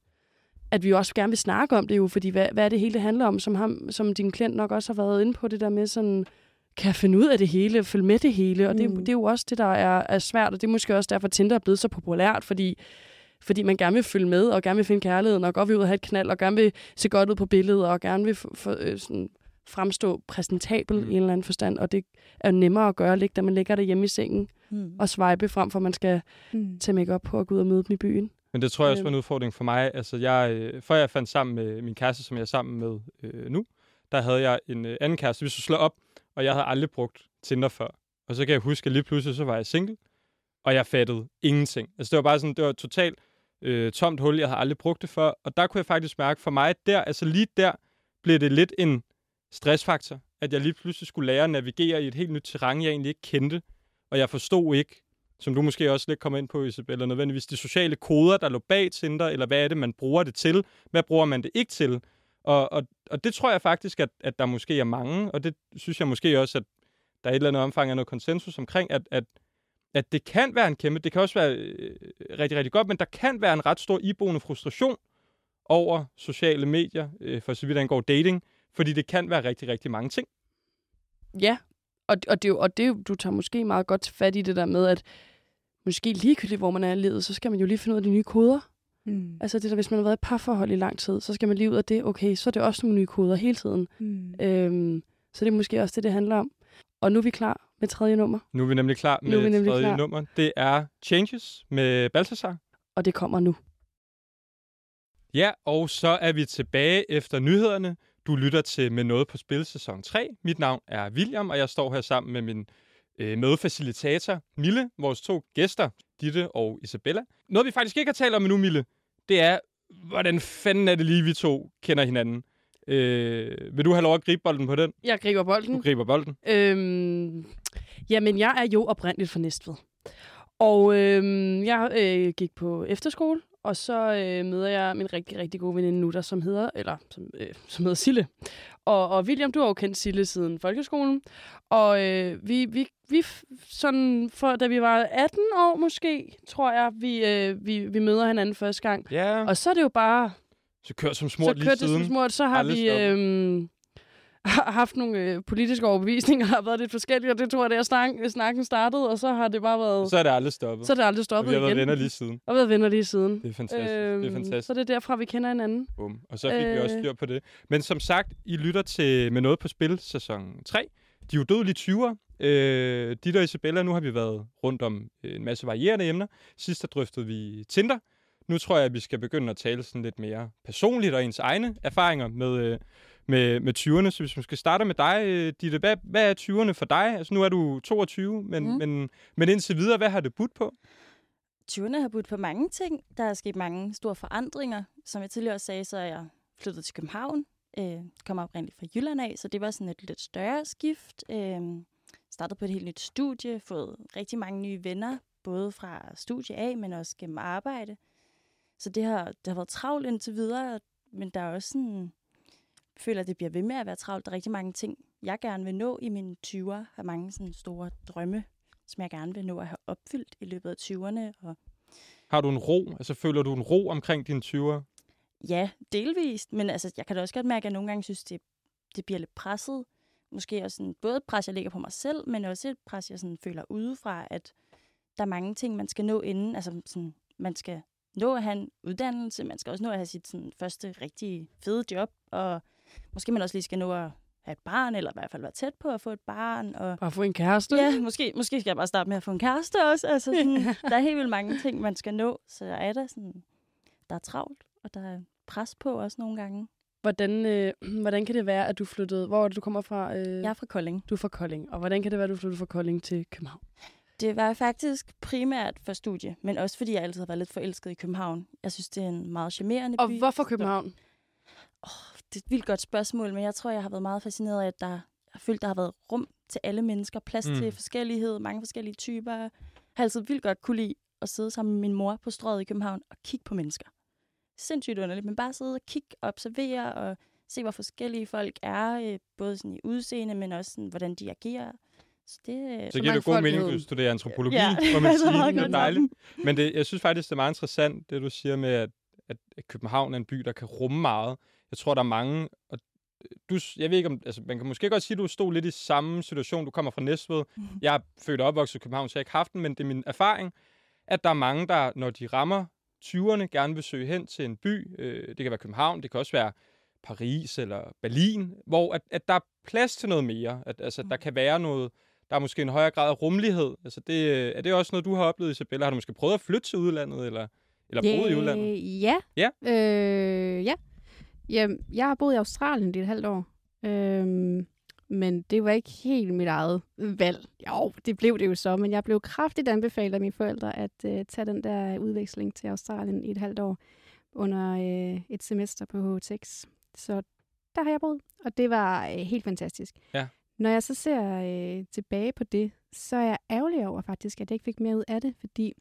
at vi også gerne vil snakke om det jo, fordi hvad, hvad er det hele handler om, som, ham, som din klient nok også har været inde på, det der med sådan, kan finde ud af det hele, følge med det hele, og det,
Mm.
det er jo også det, der er, er svært, og det er måske også derfor, Tinder er blevet så populært, fordi fordi man gerne vil følge med, og gerne vil finde kærligheden, og godt vil ud og have et knald, og gerne vil se godt ud på billedet, og gerne vil f- f- øh, sådan fremstå præsentabel
Mm.
mm. i en eller anden forstand, og det er nemmere at gøre, da man ligger der hjemme i sengen
Hmm.
og swipe, frem for man skal
Mm.
tage make på og gå ud og møde dem i byen.
Men det tror jeg også
Øhm.
var en udfordring for mig. Altså, jeg, øh, før jeg fandt sammen med min kæreste, som jeg er sammen med øh, nu, der havde jeg en øh, anden kæreste, vi skulle slå op, og jeg havde aldrig brugt Tinder før. Og så kan jeg huske, at lige pludselig så var jeg single, og jeg fattede ingenting. Altså, det var bare sådan, det var totalt øh, tomt hul, jeg havde aldrig brugt det før. Og der kunne jeg faktisk mærke, for mig der, altså lige der, blev det lidt en stressfaktor, at jeg lige pludselig skulle lære at navigere i et helt nyt terræn, jeg egentlig ikke kendte. Og jeg forstod ikke, som du måske også lidt kommer ind på, Isabella, nødvendigvis de sociale koder, der lå bag Tinder, eller hvad er det, man bruger det til? Hvad bruger man det ikke til? Og, og, og det tror jeg faktisk, at, at der måske er mange, og det synes jeg måske også, at der er et eller andet omfang af noget konsensus omkring, at, at, at det kan være en kæmpe, det kan også være øh, rigtig, rigtig godt, men der kan være en ret stor iboende frustration over sociale medier, øh, for så vidt angår dating, fordi det kan være rigtig, rigtig mange ting.
Ja, og, og, det, er jo- og det, er du tager måske meget godt fat i det der med, at måske ligegyldigt, hvor man er i livet, så skal man jo lige finde ud af de nye koder.
Mm.
Altså det der, hvis man har været i parforhold i lang tid, så skal man lige ud af det. Okay, så er det også nogle nye koder hele tiden.
Mm.
Øhm, så det er måske også det, det handler om. Og nu er vi klar med tredje nummer,
Nu er vi nemlig klar med
Nu er vi nemlig
tredje
klar.
nummer. Det er Changes med Balthasar.
og det kommer nu.
Ja, og så er vi tilbage efter nyhederne. Du lytter til Med Noget på Spil sæson 3. Mit navn er William, og jeg står her sammen med min øh, medfacilitator, Mille, vores to gæster, Ditte og Isabella. Noget, vi faktisk ikke har talt om endnu, Mille, det er, hvordan fanden er det lige, vi to kender hinanden. Øh, vil du have lov at gribe bolden på den?
Jeg griber bolden.
Du griber bolden.
Øhm, jamen, jeg er jo oprindeligt fra Næstved. Og øhm, jeg øh, gik på efterskole, og så øh, møder jeg min rigtig, rigtig gode veninde nu, der som hedder, eller som, øh, som hedder Sille. Og, og William, du har jo kendt Sille siden folkeskolen. Og øh, vi, vi, vi, sådan, for, da vi var 18 år måske, tror jeg, vi, øh, vi, vi møder hinanden første gang.
Ja,
Og så er det jo bare
så kør som
så
smurt lige
kørte det
siden.
som smurt, så har
Aldrig
vi øhm, har haft nogle øh, politiske overbevisninger, har været lidt forskellige, og det tror jeg, er snak, snakken startede, og så har det bare været...
Så er det aldrig stoppet.
så er det aldrig stoppet
vi har været
igen.
venner lige siden.
Og været venner lige siden.
Det er fantastisk. det er fantastisk.
Øhm, Så det er derfra, vi kender hinanden.
Bum. Og så fik øh... vi også
Øh.
styr på det. Men som sagt, I lytter til Med Noget på Spil, sæson 3. De udødelige 20'er. Øh, Ditte og Isabella, nu har vi været rundt om øh, en masse varierende emner. Sidst der drøftede vi Tinder. Nu tror jeg, at vi skal begynde at tale sådan lidt mere personligt og ens egne erfaringer med, øh, med, med 20'erne. Så hvis vi skal starte med dig, øh, Ditte, hvad, hvad er 20'erne for dig? Altså nu er du 22, men,
Mm.
men, men indtil videre, hvad har det budt på?
20'erne har budt på mange ting. Der er sket mange store forandringer. Som jeg tidligere sagde, så er jeg flyttet til København. Øh, kommer oprindeligt fra Jylland af, så det var sådan et lidt større skift. Øh, startede på et helt nyt studie, fået rigtig mange nye venner, både fra studie af, men også gennem arbejde. Så det har, det har været travlt indtil videre, men der er også sådan, jeg føler, at det bliver ved med at være travlt. Der er rigtig mange ting, jeg gerne vil nå i mine 20'er. Har mange sådan store drømme, som jeg gerne vil nå at have opfyldt i løbet af 20'erne. Og
Har du en ro? Altså føler du en ro omkring dine 20'er?
ja, delvist, men altså, jeg kan da også godt mærke, at jeg nogle gange synes, det, det bliver lidt presset. Måske også sådan, både et pres, jeg lægger på mig selv, men også et pres, jeg sådan føler udefra, at der er mange ting, man skal nå inden. Altså, sådan, man skal nå at have en uddannelse, man skal også nå at have sit sådan, første rigtige fede job, og måske man også lige skal nå at have et barn, eller i hvert fald være tæt på at få et barn, og
Bare få en kæreste.
Ja, måske, måske skal jeg bare starte med at få en kæreste også. Altså, sådan, der er helt vildt mange ting, man skal nå. Så der er der sådan, der er travlt, og der er pres på også nogle gange.
Hvordan, øh, hvordan kan det være, at du flyttede... Hvor er det, du kommer fra? Øh,
Jeg er fra Kolding.
Du er fra Kolding. Og hvordan kan det være, at du flyttede fra Kolding til København?
Det var faktisk primært for studie, men også fordi jeg altid har været lidt forelsket i København. Jeg synes, det er en meget charmerende
Og
by.
hvorfor København?
Det er et vildt godt spørgsmål, men jeg tror, jeg har været meget fascineret af, at der, jeg har følt, der har været rum til alle mennesker, plads
Mm.
mm. til forskellighed, mange forskellige typer. Jeg har altid vildt godt kunne lide at sidde sammen med min mor på strøget i København og kigge på mennesker. Sindssygt underligt, men bare sidde og kigge og observere og se, hvor forskellige folk er, øh, både sådan i udseende, men også sådan, hvordan de agerer. Så det, øh,
Så giver det god mening, at du studerer antropologi,
Ja,
må man
det er
sige.
meget
Det er dejligt. Men det, jeg synes faktisk, det er meget interessant, det du siger med, at, at København er en by, der kan rumme meget. Jeg tror, der er mange... Og du, jeg ved ikke om... Altså, man kan måske godt sige, at du stod lidt i samme situation. Du kommer fra Næstved.
Mhm.
Jeg er født og opvokset i København, så jeg har ikke haft den, men det er min erfaring, at der er mange, der, når de rammer 20'erne, gerne vil søge hen til en by. Øh, det kan være København, det kan også være Paris eller Berlin, hvor at, at der er plads til noget mere. At, altså, der kan være noget... Der er måske en højere grad af rummelighed. Altså, det, øh, er det også noget, du har oplevet, Isabella? Har du måske prøvet at flytte til udlandet, eller, eller boet i udlandet?
Ja.
Ja.
Øh, ja. Jamen, jeg har boet i Australien i et halvt år. Øhm, men det var ikke helt mit eget valg. Jo, det blev det jo så, men jeg blev kraftigt anbefalet af mine forældre at øh, tage den der udveksling til Australien i et halvt år under øh, et semester på HTX. Så der har jeg boet, og det var øh, helt fantastisk.
Ja.
Når jeg så ser øh, tilbage på det, så er jeg ærgerlig over faktisk, at jeg ikke fik mere ud af det, fordi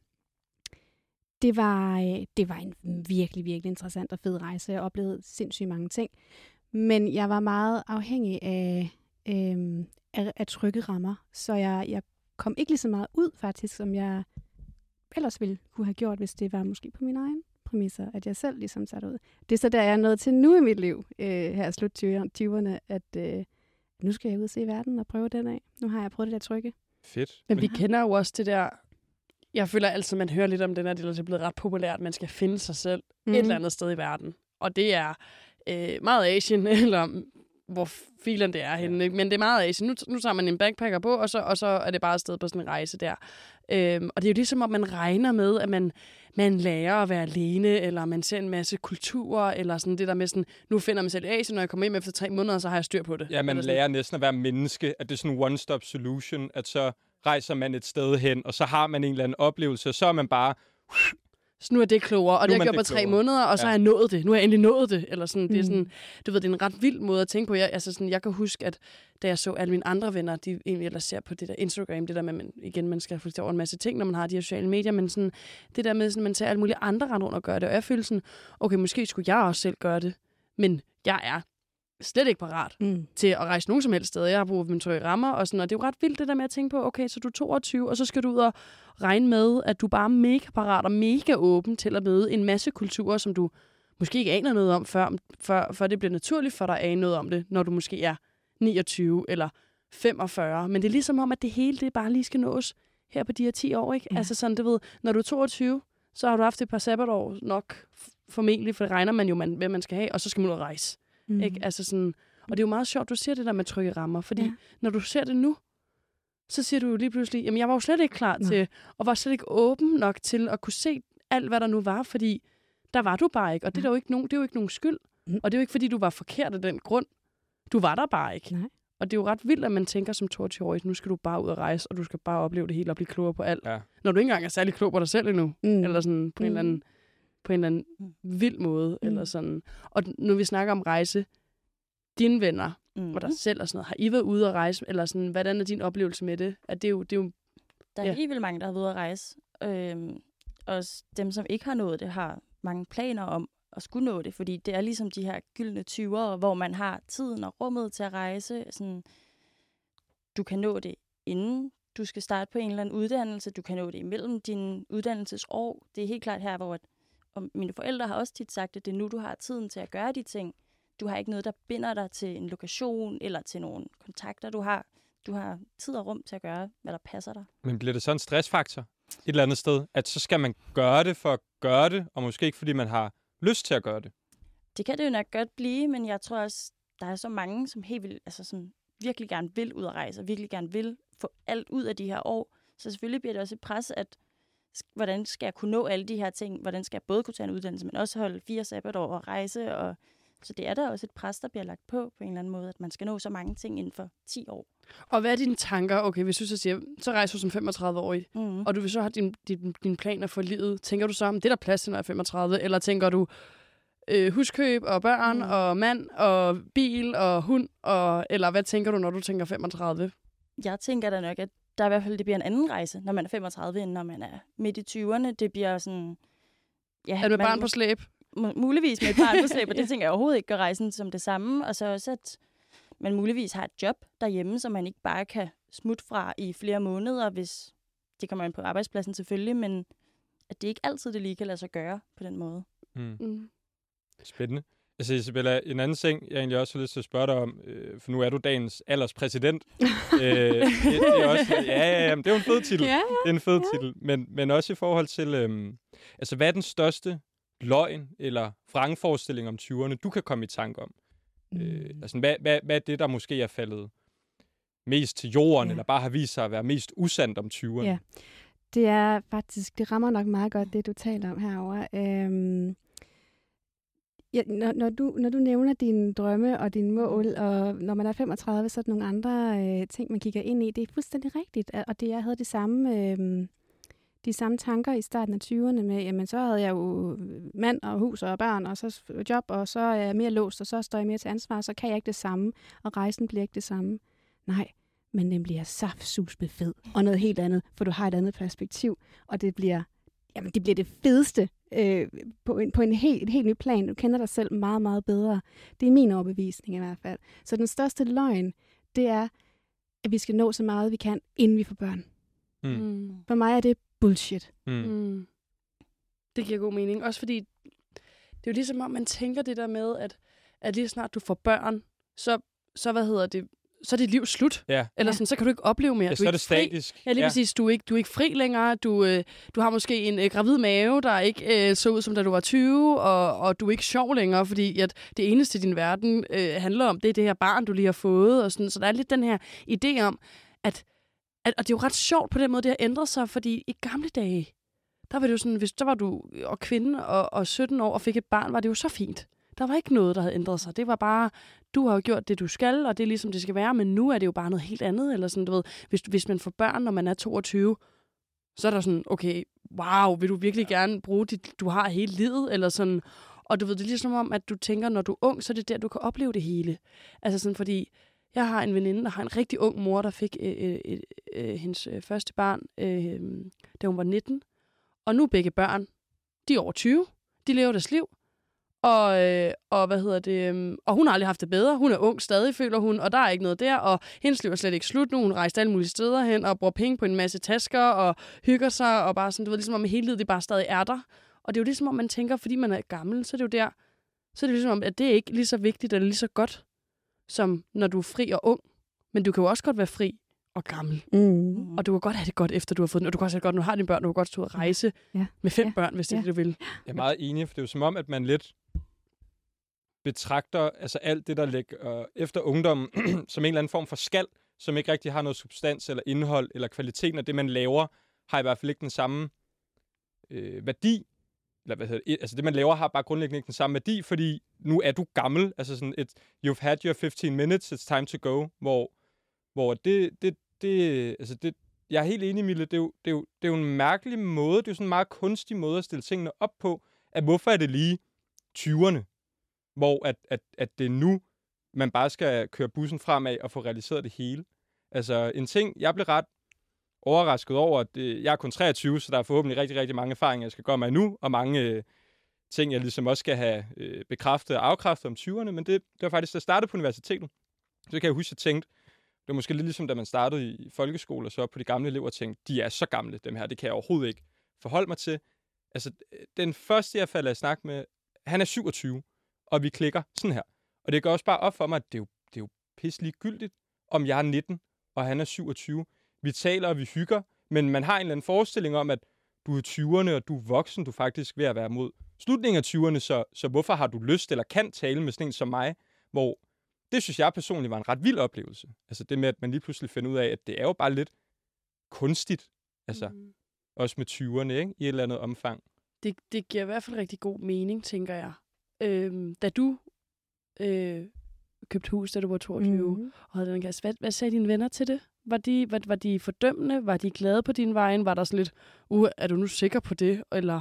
det var, øh, det var en virkelig, virkelig interessant og fed rejse. Jeg oplevede sindssygt mange ting. Men jeg var meget afhængig af, øh, af, af trygge rammer, så jeg, jeg kom ikke lige så meget ud faktisk, som jeg ellers ville kunne have gjort, hvis det var måske på min egen præmisser, at jeg selv ligesom satte ud. Det er så der, jeg er nået til nu i mit liv, øh, her slut 20'erne, at øh, nu skal jeg ud og se verden og prøve den af. Nu har jeg prøvet det der trygge.
Fedt.
Men vi kender jo også det der... Jeg føler altid, man hører lidt om den her del, det er blevet ret populært, at man skal finde sig selv mm. et eller andet sted i verden. Og det er øh, meget Asien, eller hvor filen det er henne. Ikke? Men det er meget Asien. Nu, nu tager man en backpacker på, og så, og så er det bare afsted på sådan en rejse der. Øhm, og det er jo ligesom, om man regner med, at man, man lærer at være alene, eller man ser en masse kulturer, eller sådan det der med sådan, nu finder man selv i Asien, når jeg kommer hjem efter tre måneder, så har jeg styr på det.
Ja, man lærer næsten at være menneske, at det er sådan en one-stop solution, at så rejser man et sted hen, og så har man en eller anden oplevelse, og så er man bare,
Så nu er det klogere, og
Nu
det har jeg gjort på tre måneder, og så
Ja.
har jeg nået det. Nu har jeg endelig nået det. Eller sådan, det er
Mm.
sådan, du ved, det er en ret vild måde at tænke på. Jeg, altså sådan, jeg kan huske, at da jeg så alle mine andre venner, de egentlig ellers ser på det der Instagram, det der med, man, igen, man skal reflektere over en masse ting, når man har de her sociale medier, men sådan, det der med, sådan, man ser alle mulige andre rundt og gøre det, og jeg følte sådan, okay, måske skulle jeg også selv gøre det, men jeg er slet ikke parat
Mm.
til at rejse nogen som helst steder. Jeg har brug for trygge rammer, og, sådan, og det er jo ret vildt det der med at tænke på, okay, så du er 22, og så skal du ud og regne med, at du bare er mega parat og mega åben til at møde en masse kulturer, som du måske ikke aner noget om, før, før, før det bliver naturligt for dig at ane noget om det, når du måske er 29 eller 45. Men det er ligesom om, at det hele det bare lige skal nås her på de her 10 år. Ikke?
Ja.
Altså sådan, du ved, når du er 22, så har du haft et par sabbatår nok formentlig, for det regner man jo, man, hvad man skal have, og så skal man ud og rejse.
Mm.
Ikke? Altså sådan, og det er jo meget sjovt, du siger det der med trygge rammer, fordi
Ja.
når du ser det nu, så siger du jo lige pludselig, jamen jeg var jo slet ikke klar
Nå.
til, og var slet ikke åben nok til at kunne se alt, hvad der nu var, fordi der var du bare ikke, og det er, der jo ikke nogen, det er jo ikke nogen skyld.
Mm.
Og det er jo ikke, fordi du var forkert af den grund. Du var der bare ikke.
Nej.
Og det er jo ret vildt, at man tænker som 22-årig, nu skal du bare ud og rejse, og du skal bare opleve det hele og blive klogere på alt.
Ja.
Når du ikke engang er særlig klog på dig selv endnu.
Mm.
Eller sådan på en
Mm.
eller anden, på en eller anden
Mm.
vild måde.
Mm.
Eller sådan. Og nu vi snakker om rejse, dine venner
Mm.
og dig selv og sådan noget, har I været ude at rejse? Eller sådan, hvordan er din oplevelse med det? At det er jo, det er jo
Der er
Ja.
helt vildt mange, der har været ude at rejse. Øhm, også dem, som ikke har nået det, har mange planer om at skulle nå det, fordi det er ligesom de her gyldne 20'ere, hvor man har tiden og rummet til at rejse. Sådan, du kan nå det inden du skal starte på en eller anden uddannelse. Du kan nå det imellem dine uddannelsesår. Det er helt klart her, hvor og mine forældre har også tit sagt, at det er nu, du har tiden til at gøre de ting. Du har ikke noget, der binder dig til en lokation eller til nogle kontakter. Du har, du har tid og rum til at gøre, hvad der passer dig.
men bliver det så en stressfaktor et eller andet sted, at så skal man gøre det for at gøre det, og måske ikke fordi man har lyst til at gøre det?
Det kan det jo nok godt blive, men jeg tror også, der er så mange, som helt vil, altså som virkelig gerne vil ud at rejse, og virkelig gerne vil få alt ud af de her år. Så selvfølgelig bliver det også et pres, at hvordan skal jeg kunne nå alle de her ting? Hvordan skal jeg både kunne tage en uddannelse, men også holde fire sabbatår og rejse? Og, så det er der også et pres, der bliver lagt på på en eller anden måde, at man skal nå så mange ting inden for 10 år.
Og hvad er dine tanker? Okay, hvis du så siger, så rejser du som 35-årig,
Mm.
og du vil så have din, din, din planer for livet. Tænker du så, om det er der plads til, når jeg er 35? Eller tænker du øh, huskøb og børn
mm.
og mand og bil og hund? Og, eller hvad tænker du, når du tænker 35?
Jeg tænker da nok, at der i hvert fald det bliver en anden rejse, når man er 35, end når man er midt i 20'erne. Det bliver sådan... Ja,
Er
man-
barn på slæb?
mu- muligvis med et barn på slæb, og det tænker jeg overhovedet ikke gør rejsen som det samme. Og så også, at man muligvis har et job derhjemme, som man ikke bare kan smutte fra i flere måneder, hvis det kommer ind på arbejdspladsen selvfølgelig, men at det ikke altid det lige kan lade sig gøre på den måde.
Mm.
Mm.
Spændende. Altså Isabella, en anden ting, jeg egentlig også har lyst til at spørge dig om, øh, for nu er du dagens alderspræsident. øh, det, det er også, ja, ja, ja, det er jo en fed titel.
Ja,
Det er en fed ja. titel. Men, men også i forhold til, øhm, altså hvad er den største løgn eller vrangforestilling om 20'erne, du kan komme i tanke om? Mm. Øh, altså, hvad, hvad, hvad er det, der måske er faldet mest til jorden,
Ja.
eller bare har vist sig at være mest usandt om 20'erne?
Ja. Det er faktisk, det rammer nok meget godt, det du taler om herover. Øhm, ja, når, når, du, når du nævner dine drømme og dine mål, og når man er 35, så er der nogle andre øh, ting, man kigger ind i. Det er fuldstændig rigtigt, og- det jeg havde de samme, øh, de samme tanker i starten af 20'erne med, jamen så havde jeg jo mand og hus og børn, og så job, og så er jeg mere låst, og så står jeg mere til ansvar, så kan jeg ikke det samme, og rejsen bliver ikke det samme. Nej, men den bliver saftsus med fed, og noget helt andet, for du har et andet perspektiv, og det bliver, jamen, det, bliver det fedeste øh, på, en, på en helt, et helt ny plan. Du kender dig selv meget, meget bedre. Det er min overbevisning i hvert fald. Så den største løgn, det er, at vi skal nå så meget, vi kan, inden vi får børn.
Mm.
Mm.
For mig er det bullshit.
Mm.
Mm. Det giver god mening. Også fordi, det er jo ligesom om, man tænker det der med, at, at lige snart du får børn, så, så hvad hedder det, så er dit liv slut.
Ja.
Eller sådan, så kan du ikke opleve mere.
Ja,
du
så er det
fri.
statisk.
Ja, lige ja. præcis. Du er, ikke, du er ikke fri længere. Du, øh, du har måske en øh, gravid mave, der ikke øh, så ud, som da du var 20, og, og du er ikke sjov længere, fordi at det eneste, din verden øh, handler om, det er det her barn, du lige har fået. Og sådan. Så der er lidt den her idé om, at, at og det er jo ret sjovt på den måde, det har ændret sig, fordi i gamle dage, der var det jo sådan, hvis der var du og kvinde og, og 17 år og fik et barn, var det jo så fint. Der var ikke noget, der havde ændret sig. Det var bare, du har jo gjort det, du skal, og det er ligesom, det skal være, men nu er det jo bare noget helt andet. Eller sådan, du ved, hvis, hvis man får børn, når man er 22, så er der sådan, okay, wow, vil du virkelig ja. gerne bruge dit, du har hele livet, eller sådan. Og du ved, det er ligesom om, at du tænker, når du er ung, så er det der, du kan opleve det hele. Altså sådan, fordi jeg har en veninde, der har en rigtig ung mor, der fik øh, øh, øh, øh, hendes øh, første barn, øh, da hun var 19. Og nu begge børn, de er over 20. De lever deres liv. Og, øh, og hvad hedder det? Øh, og hun har aldrig haft det bedre. Hun er ung stadig, føler hun, og der er ikke noget der. Og hendes liv er slet ikke slut nu. Hun rejser alle mulige steder hen og bruger penge på en masse tasker og hygger sig. Og bare sådan, du ved, ligesom om hele livet det bare stadig er der. Og det er jo ligesom om, man tænker, fordi man er gammel, så er det jo der, så er det ligesom om, at det er ikke lige så vigtigt eller lige så godt, som når du er fri og ung. Men du kan jo også godt være fri og gammel.
Mm.
Og du kan godt have det godt, efter du har fået den. Og du kan også have det godt, du har dine børn. Du kan godt stå og rejse
Ja.
med fem
Ja.
børn, hvis det er
Ja.
det, du vil.
Jeg er meget enig, for det er jo som om, at man lidt betragter altså alt det, der ligger øh, efter ungdommen, som en eller anden form for skal, som ikke rigtig har noget substans eller indhold, eller kvaliteten af det, man laver, har i hvert fald ikke den samme øh, værdi. Eller hvad hedder det? Altså det, man laver, har bare grundlæggende ikke den samme værdi, fordi nu er du gammel. Altså sådan et, you've had your 15 minutes, it's time to go. Hvor, hvor det, det, det, altså det, jeg er helt enig, Mille, det er, jo, det, er jo, det er jo en mærkelig måde, det er jo sådan en meget kunstig måde at stille tingene op på, at hvorfor er det lige 20'erne, hvor at, at, at det er nu, man bare skal køre bussen fremad og få realiseret det hele. Altså en ting, jeg blev ret overrasket over, at øh, jeg er kun 23, så der er forhåbentlig rigtig, rigtig mange erfaringer, jeg skal gøre mig nu, og mange øh, ting, jeg ligesom også skal have øh, bekræftet og afkræftet om 20'erne, men det, det var faktisk, da jeg startede på universitetet, så kan jeg huske, at jeg tænkte, det var måske lidt ligesom, da man startede i folkeskole, og så på de gamle elever og tænkte, de er så gamle, dem her, det kan jeg overhovedet ikke forholde mig til. Altså, øh, den første, jeg falder i snak med, han er 27, og vi klikker sådan her. Og det går også bare op for mig, at det er jo, det er jo pisselig gyldigt, om jeg er 19, og han er 27. Vi taler, og vi hygger, men man har en eller anden forestilling om, at du er 20'erne, og du er voksen, du er faktisk ved at være mod slutningen af 20'erne, så, så hvorfor har du lyst eller kan tale med sådan en som mig, hvor det synes jeg personligt var en ret vild oplevelse. Altså det med, at man lige pludselig finder ud af, at det er jo bare lidt kunstigt, altså
Mm.
også med 20'erne, ikke? I et eller andet omfang.
Det, det giver i hvert fald rigtig god mening, tænker jeg. Øhm, da du øh, købte hus, da du var 22, mm. Og havde den gas, hvad, hvad sagde dine venner til det? Var de, var, var de fordømmende? Var de glade på din vejen? Var der sådan lidt, uh, er du nu sikker på det? Eller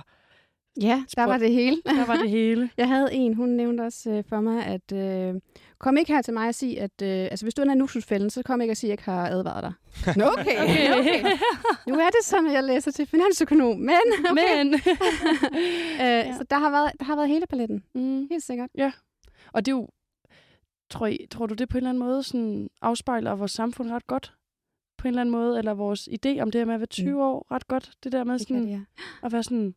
Ja, der var det hele.
der var det hele?
Jeg havde en, hun nævnte også øh, for mig, at øh, kom ikke her til mig og sig, at øh, altså, hvis du er en luksusfælden, så kom ikke og sig, at jeg ikke har advaret dig. Nå, okay, okay. okay. Nu er det sådan, at jeg læser til finansøkonom, men... Okay.
Men,
øh, ja. Så der har, været, der har været hele paletten,
mm,
helt sikkert.
og det er jo, tror, I, tror du det på en eller anden måde sådan afspejler vores samfund ret godt? På en eller anden måde, eller vores idé om det her med at være 20
Mm.
år ret godt? Det der med
Det
sådan,
det, ja.
at være sådan,
Ja.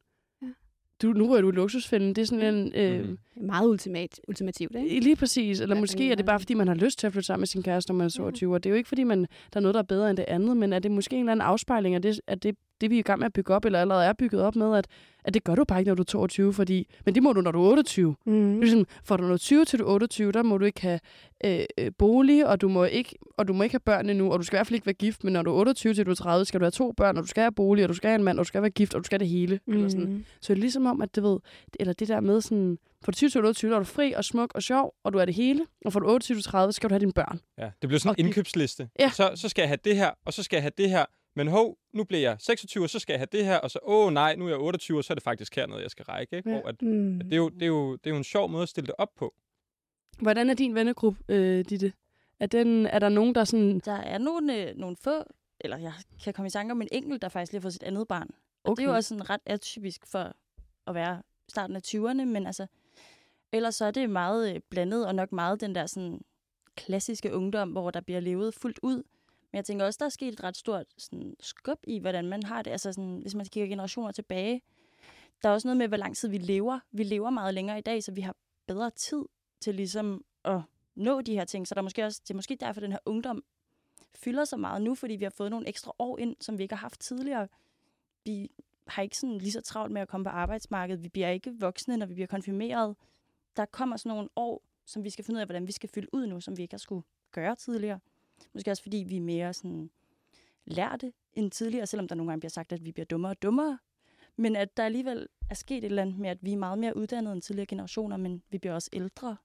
Du, nu rører du i luksusfælden. Det er sådan en... Øh,
Mhm.
Meget ultimat, ultimativt, ikke?
Lige præcis. Eller
Ja,
måske er det bare, fordi man har lyst til at flytte sammen med sin kæreste, når man er
Ja.
22. Og det er jo ikke, fordi man, der er noget, der er bedre end det andet, men er det måske en eller anden afspejling af det, at det, det vi er i gang med at bygge op, eller allerede er bygget op med, at, at det gør du bare ikke, når du er 22, fordi, men det må du, når du er 28.
Mm.
Mm. Ligesom, får du noget 20 til du er 28, der må du ikke have øh, øh, bolig, og du, må ikke, og du må ikke have børn endnu, og du skal i hvert fald ikke være gift, men når du er 28 til du er 30, skal du have to børn, og du skal have bolig, og du skal have en mand, og du skal være gift, og du skal have det hele. Mm. Eller sådan.
Mm.
Så det er ligesom om, at det ved, eller det der med sådan, for du 20 til 28, der er du fri og smuk og sjov, og du er det hele, og for du 28 til 30, skal du have dine børn.
Ja, det bliver sådan
Og
en indkøbsliste.
Ja.
Så, så skal jeg have det her, og så skal jeg have det her. Men hov, nu bliver jeg 26, og så skal jeg have det her, og så, åh nej, nu er jeg 28, og så er det faktisk hernede, jeg skal række. Ikke?
Ja.
Hvor at,
Mm.
at det, er jo, det, er jo, det er jo en sjov måde at stille det op på.
Hvordan er din vennegruppe, øh, Ditte? Er, den, er der nogen, der sådan...
Der er nogle, øh, nogle få, eller jeg kan komme i tanke om en enkelt, der faktisk lige har fået sit andet barn. Og okay. det er jo også sådan ret atypisk for at være starten af 20'erne, men altså, ellers så er det meget øh, blandet, og nok meget den der sådan klassiske ungdom, hvor der bliver levet fuldt ud. Men jeg tænker også, der er sket et ret stort sådan, skub i, hvordan man har det. Altså sådan, hvis man kigger generationer tilbage. Der er også noget med, hvor lang tid vi lever. Vi lever meget længere i dag, så vi har bedre tid til ligesom at nå de her ting. Så der er måske også, det er måske derfor, den her ungdom fylder så meget nu, fordi vi har fået nogle ekstra år ind, som vi ikke har haft tidligere. Vi har ikke sådan lige så travlt med at komme på arbejdsmarkedet. Vi bliver ikke voksne, når vi bliver konfirmeret. Der kommer sådan nogle år, som vi skal finde ud af, hvordan vi skal fylde ud nu, som vi ikke har skulle gøre tidligere. Måske også fordi vi er mere sådan lærte end tidligere, selvom der nogle gange bliver sagt, at vi bliver dummere og dummere. Men at der alligevel er sket et eller andet med, at vi er meget mere uddannede end tidligere generationer, men vi bliver også ældre.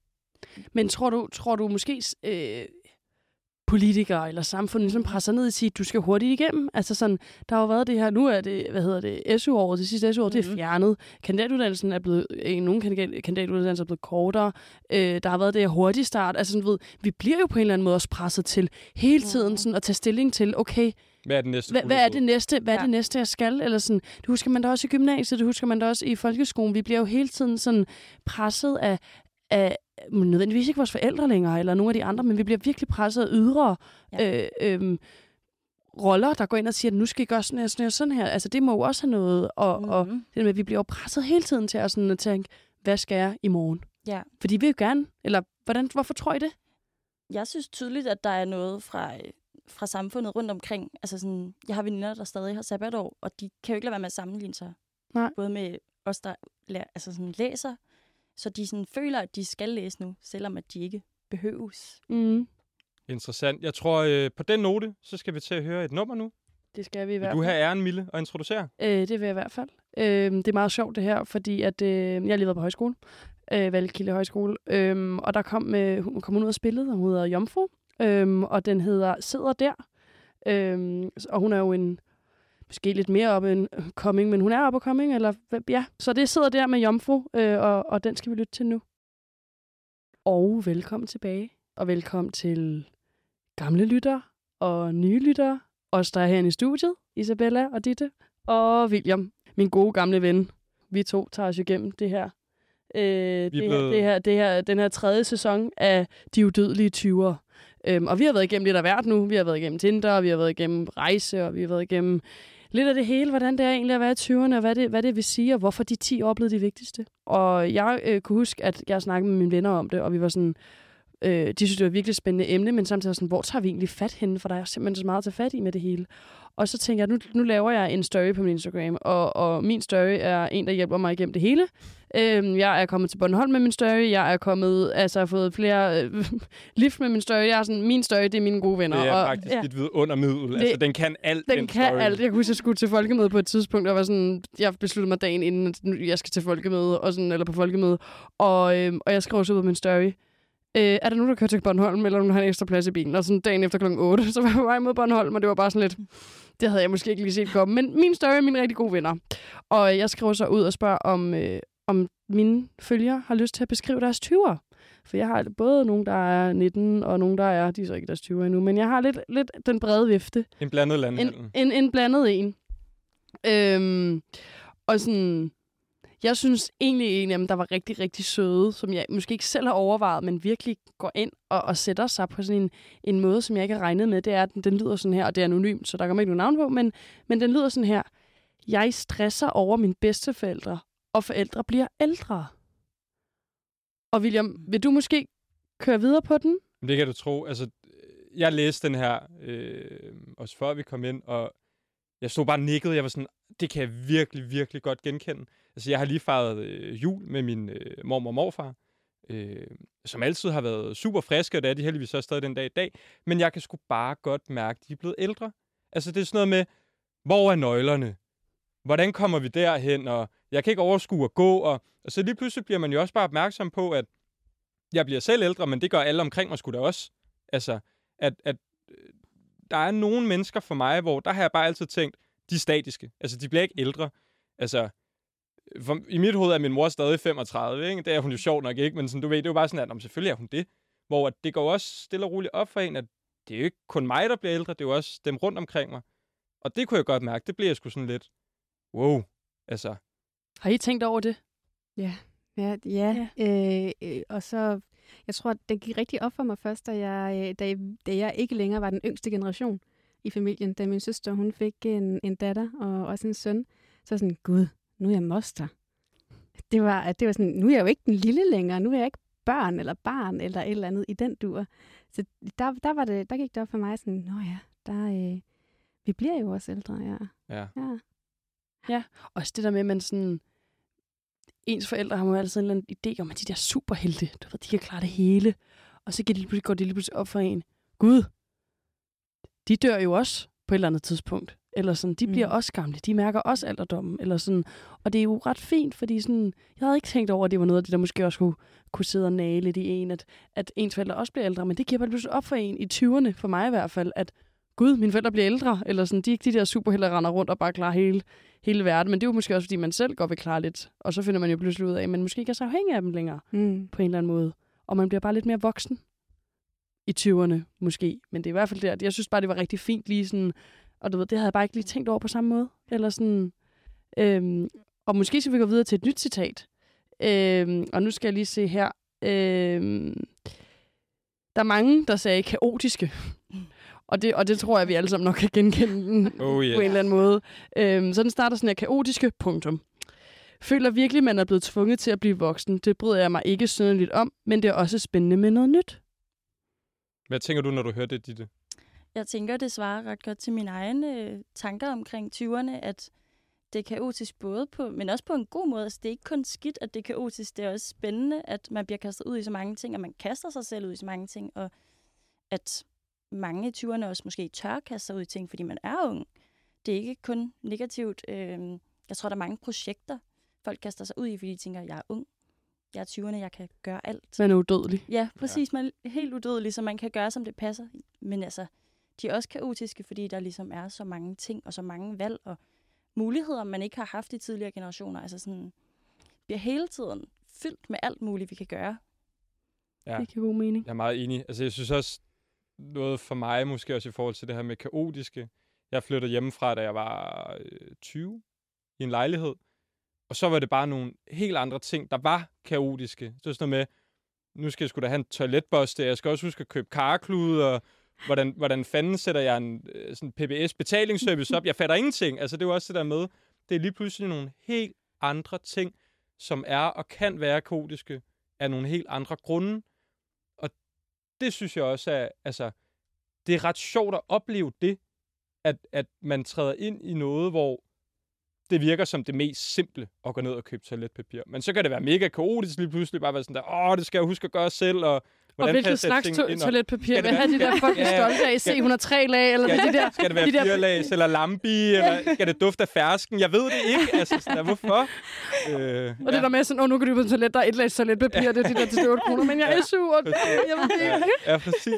Men tror du, tror du måske øh, politikere eller samfundet ligesom presser ned og siger, at du skal hurtigt igennem? Altså sådan, der har jo været det her, nu er det, hvad hedder det, SU-året, det sidste SU-år, mm-hmm. det er
Mhm.
fjernet. Kandidatuddannelsen er blevet, øh, nogle kandidat, kandidatuddannelser er blevet kortere. Øh, der har været det her hurtige start. Altså sådan, ved, vi bliver jo på en eller anden måde også presset til hele tiden
Mhm.
sådan, at tage stilling til, okay,
Hvad er det næste?
hvad, hvad er det næste, hvad er
Ja.
det næste, jeg skal? Eller sådan, det husker man da også i gymnasiet, det husker man da også i folkeskolen. Vi bliver jo hele tiden sådan presset af, af nødvendigvis ikke vores forældre længere, eller nogle af de andre, men vi bliver virkelig presset af ydre ja. øh, øh, roller, der går ind og siger, at nu skal I gøre sådan her, sådan her, sådan her. Altså, det må jo også have noget, og, mm. og
Mhm.
det med, at vi bliver jo presset hele tiden til at, sådan, at tænke, hvad skal jeg i morgen?
Ja.
Fordi vi vil jo gerne, eller hvordan, hvorfor tror I det?
Jeg synes tydeligt, at der er noget fra, øh, fra samfundet rundt omkring. Altså sådan, jeg har veninder, der stadig har sabbatår, og de kan jo ikke lade være med at sammenligne sig.
Nej.
Både med os, der lærer, altså sådan, læser, så de sådan føler, at de skal læse nu, selvom at de ikke behøves.
Mm.
Interessant. Jeg tror, øh, på den note, så skal vi til at høre et nummer nu.
Det skal vi i
Vil
hvert
du
fald.
have æren, Mille, og introducere?
Øh, det vil jeg i hvert fald. Øh, det er meget sjovt det her, fordi at, øh, jeg lige været på højskole, øh, Valgkilde Højskole, øh, og der kom, øh, hun kom hun ud og spillede, og hun hedder Jomfru, øh, og den hedder Sidder der, øh, og hun er jo en, måske lidt mere op end coming, men hun er op og coming, eller ja, så det sidder der med Jomfru, øh, og, og den skal vi lytte til nu. Og velkommen tilbage, og velkommen til gamle lyttere og nye lyttere, os der er herinde i studiet, Isabella og Ditte, og William, min gode gamle ven. Vi to tager os igennem det her. Øh, det, her,
blevet-
det, her, det her, den her tredje sæson af De Udødelige 20'er. Øhm, og vi har været igennem lidt af hvert nu. Vi har været igennem Tinder, og vi har været igennem rejse, og vi har været igennem lidt af det hele, hvordan det er egentlig at være i 20'erne, og hvad det, hvad det vil sige, og hvorfor de 10 år blev de vigtigste. Og jeg øh, kunne huske, at jeg snakkede med mine venner om det, og vi var sådan, øh, de synes, det var et virkelig spændende emne, men samtidig sådan, hvor tager vi egentlig fat henne, for der er simpelthen så meget at tage fat i med det hele. Og så tænker jeg, nu, nu laver jeg en story på min Instagram, og, og min story er en, der hjælper mig igennem det hele. Øhm, jeg er kommet til Bornholm med min story, jeg er kommet, altså har fået flere øh, lift med min story. Jeg er sådan, min story, det er mine gode venner.
Det er
og,
faktisk ja. et vidundermiddel. Altså, den kan alt,
den
den
kan
story.
alt. Jeg kunne huske, jeg skulle til folkemøde på et tidspunkt, og var sådan, jeg besluttede mig dagen inden, at jeg skal til folkemøde, og sådan, eller på folkemøde, og, øhm, og jeg skrev så ud på min story, øh, er der nogen, der kører til Bornholm, eller nogen, har en ekstra plads i bilen? Og sådan dagen efter klokken 8, så var jeg på vej mod Bornholm, og det var bare sådan lidt, det havde jeg måske ikke lige set komme. Men min story er mine rigtig gode venner. Og jeg skriver så ud og spørger, om, øh, om mine følgere har lyst til at beskrive deres 20'er. For jeg har både nogen, der er 19, og nogen, der er, de er så ikke deres 20'er endnu, men jeg har lidt, lidt den brede vifte
En blandet
en,
landhandel.
en, en blandet en. Øhm, og sådan, jeg synes egentlig en af dem, der var rigtig, rigtig søde, som jeg måske ikke selv har overvejet, men virkelig går ind og, og sætter sig på sådan en, en måde, som jeg ikke har regnet med, det er, at den, den lyder sådan her, og det er anonymt, så der kommer ikke nogen navn på, men, men den lyder sådan her. Jeg stresser over mine bedsteforældre, og forældre bliver ældre. Og William, vil du måske køre videre på den?
Det kan du tro. Altså, jeg læste den her, øh, også før vi kom ind, og jeg stod bare nikket. Jeg var sådan, det kan jeg virkelig, virkelig godt genkende. Altså, jeg har lige fejret øh, jul med min øh, mormor og morfar, øh, som altid har været super friske, og det er de heldigvis også stadig den dag i dag. Men jeg kan sgu bare godt mærke, at de er blevet ældre. Altså, det er sådan noget med, hvor er nøglerne? Hvordan kommer vi derhen? Og jeg kan ikke overskue at gå. Og, og så lige pludselig bliver man jo også bare opmærksom på, at jeg bliver selv ældre, men det gør alle omkring mig sgu da også. Altså, at, at øh, der er nogle mennesker for mig, hvor der har jeg bare altid tænkt, de er statiske. Altså, de bliver ikke ældre. Altså, for, i mit hoved er min mor stadig 35, ikke? Det er hun jo sjov nok ikke, men sådan, du ved, det er jo bare sådan, at om, selvfølgelig er hun det. Hvor at det går også stille og roligt op for en, at det er jo ikke kun mig, der bliver ældre, det er jo også dem rundt omkring mig. Og det kunne jeg godt mærke, det bliver jeg sgu sådan lidt, wow, altså,
Har I tænkt over det?
Ja, ja, ja. Øh, øh, og så, jeg tror, det gik rigtig op for mig først, da jeg, øh, da, jeg, da jeg ikke længere var den yngste generation i familien. Da min søster, hun fik en, en datter og også en søn. Så sådan, gud, nu er jeg moster. Det var, det var sådan, nu er jeg jo ikke den lille længere, nu er jeg ikke børn eller barn eller et eller andet i den dur. Så der, der, var det, der gik det op for mig sådan, nå ja, der, øh, vi bliver jo også ældre, ja.
Ja.
ja.
Også det der med, at man sådan... Ens forældre har jo altid en eller anden idé om, at de der superhelte, du ved, de kan klare det hele. Og så går det lige pludselig, går det lige pludselig op for en. Gud, de dør jo også på et eller andet tidspunkt. Eller sådan, de bliver
Mm.
også gamle. De mærker også alderdommen. Eller sådan. Og det er jo ret fint, fordi sådan, jeg havde ikke tænkt over, at det var noget af det, der måske også kunne, kunne sidde og nage lidt i en, at, at ens forældre også bliver ældre. Men det giver bare pludselig op for en i 20'erne, for mig i hvert fald, at gud, mine forældre bliver ældre. Eller sådan, de er ikke de der superhelte, der render rundt og bare klarer hele, hele verden. Men det er jo måske også, fordi man selv godt vil klare lidt. Og så finder man jo pludselig ud af, at man måske ikke er så afhængig af dem længere
Mm.
på en eller anden måde. Og man bliver bare lidt mere voksen i 20'erne måske. Men det er i hvert fald der. Jeg synes bare, det var rigtig fint lige sådan... Og du ved, det havde jeg bare ikke lige tænkt over på samme måde. Eller sådan... Øhm, og måske skal vi gå videre til et nyt citat. Øhm, og nu skal jeg lige se her. Øhm, der er mange, der sagde kaotiske. Og det, og det tror jeg, vi alle sammen nok kan genkende
Oh, yes.
på en eller anden måde. Øhm, så den starter sådan her kaotiske, punktum. Føler virkelig, man er blevet tvunget til at blive voksen. Det bryder jeg mig ikke synderligt om, men det er også spændende med noget nyt.
Hvad tænker du, når du hører det, Ditte?
Jeg tænker, det svarer ret godt til mine egne øh, tanker omkring 20'erne, at det er kaotisk både på, men også på en god måde. Altså, det er ikke kun skidt, at det er kaotisk. Det er også spændende, at man bliver kastet ud i så mange ting, og man kaster sig selv ud i så mange ting, og at mange i 20'erne også måske tør kaste sig ud i ting, fordi man er ung. Det er ikke kun negativt. Øh, jeg tror, der er mange projekter, folk kaster sig ud i, fordi de tænker, jeg er ung. Jeg er 20'erne, jeg kan gøre alt.
Man er udødelig.
Ja, præcis. Man er helt udødelig, så man kan gøre, som det passer. Men altså, de er også kaotiske, fordi der ligesom er så mange ting og så mange valg og muligheder, man ikke har haft i tidligere generationer. Altså sådan, bliver hele tiden fyldt med alt muligt, vi kan gøre.
Ja.
Det giver god mening.
Jeg er meget enig. Altså, jeg synes også, noget for mig måske også i forhold til det her med kaotiske. Jeg flyttede hjemmefra, da jeg var øh, 20 i en lejlighed. Og så var det bare nogle helt andre ting, der var kaotiske. Så sådan noget med, nu skal jeg sgu da have en toiletbørste, jeg skal også huske at købe karklude, og hvordan, hvordan fanden sætter jeg en øh, sådan PBS betalingsservice op? Jeg fatter ingenting. Altså, det er jo også det der med, det er lige pludselig nogle helt andre ting, som er og kan være kaotiske af nogle helt andre grunde. Det synes jeg også er, altså, det er ret sjovt at opleve det, at, at man træder ind i noget, hvor det virker som det mest simple at gå ned og købe toiletpapir. Men så kan det være mega kaotisk lige pludselig, bare være sådan der, åh, det skal jeg huske at gøre selv, Og hvordan jeg sætte
slags to-
og-
toiletpapir?
Skal det
Hvad
være-
har de der fucking
Ja, ja.
stolte af? C103-lag? Eller
Ja,
de der...
skal det være
de der-
firelags eller lambi, eller skal det dufte af fersken? Jeg ved det ikke. Altså, sådan hvorfor? Øh,
Og det der med sådan, åh, nu kan du på toilet, der er et lag toiletpapir, det er de der til 8 kroner, men jeg er su, og jeg ved det
ja,
ikke.
ja, præcis.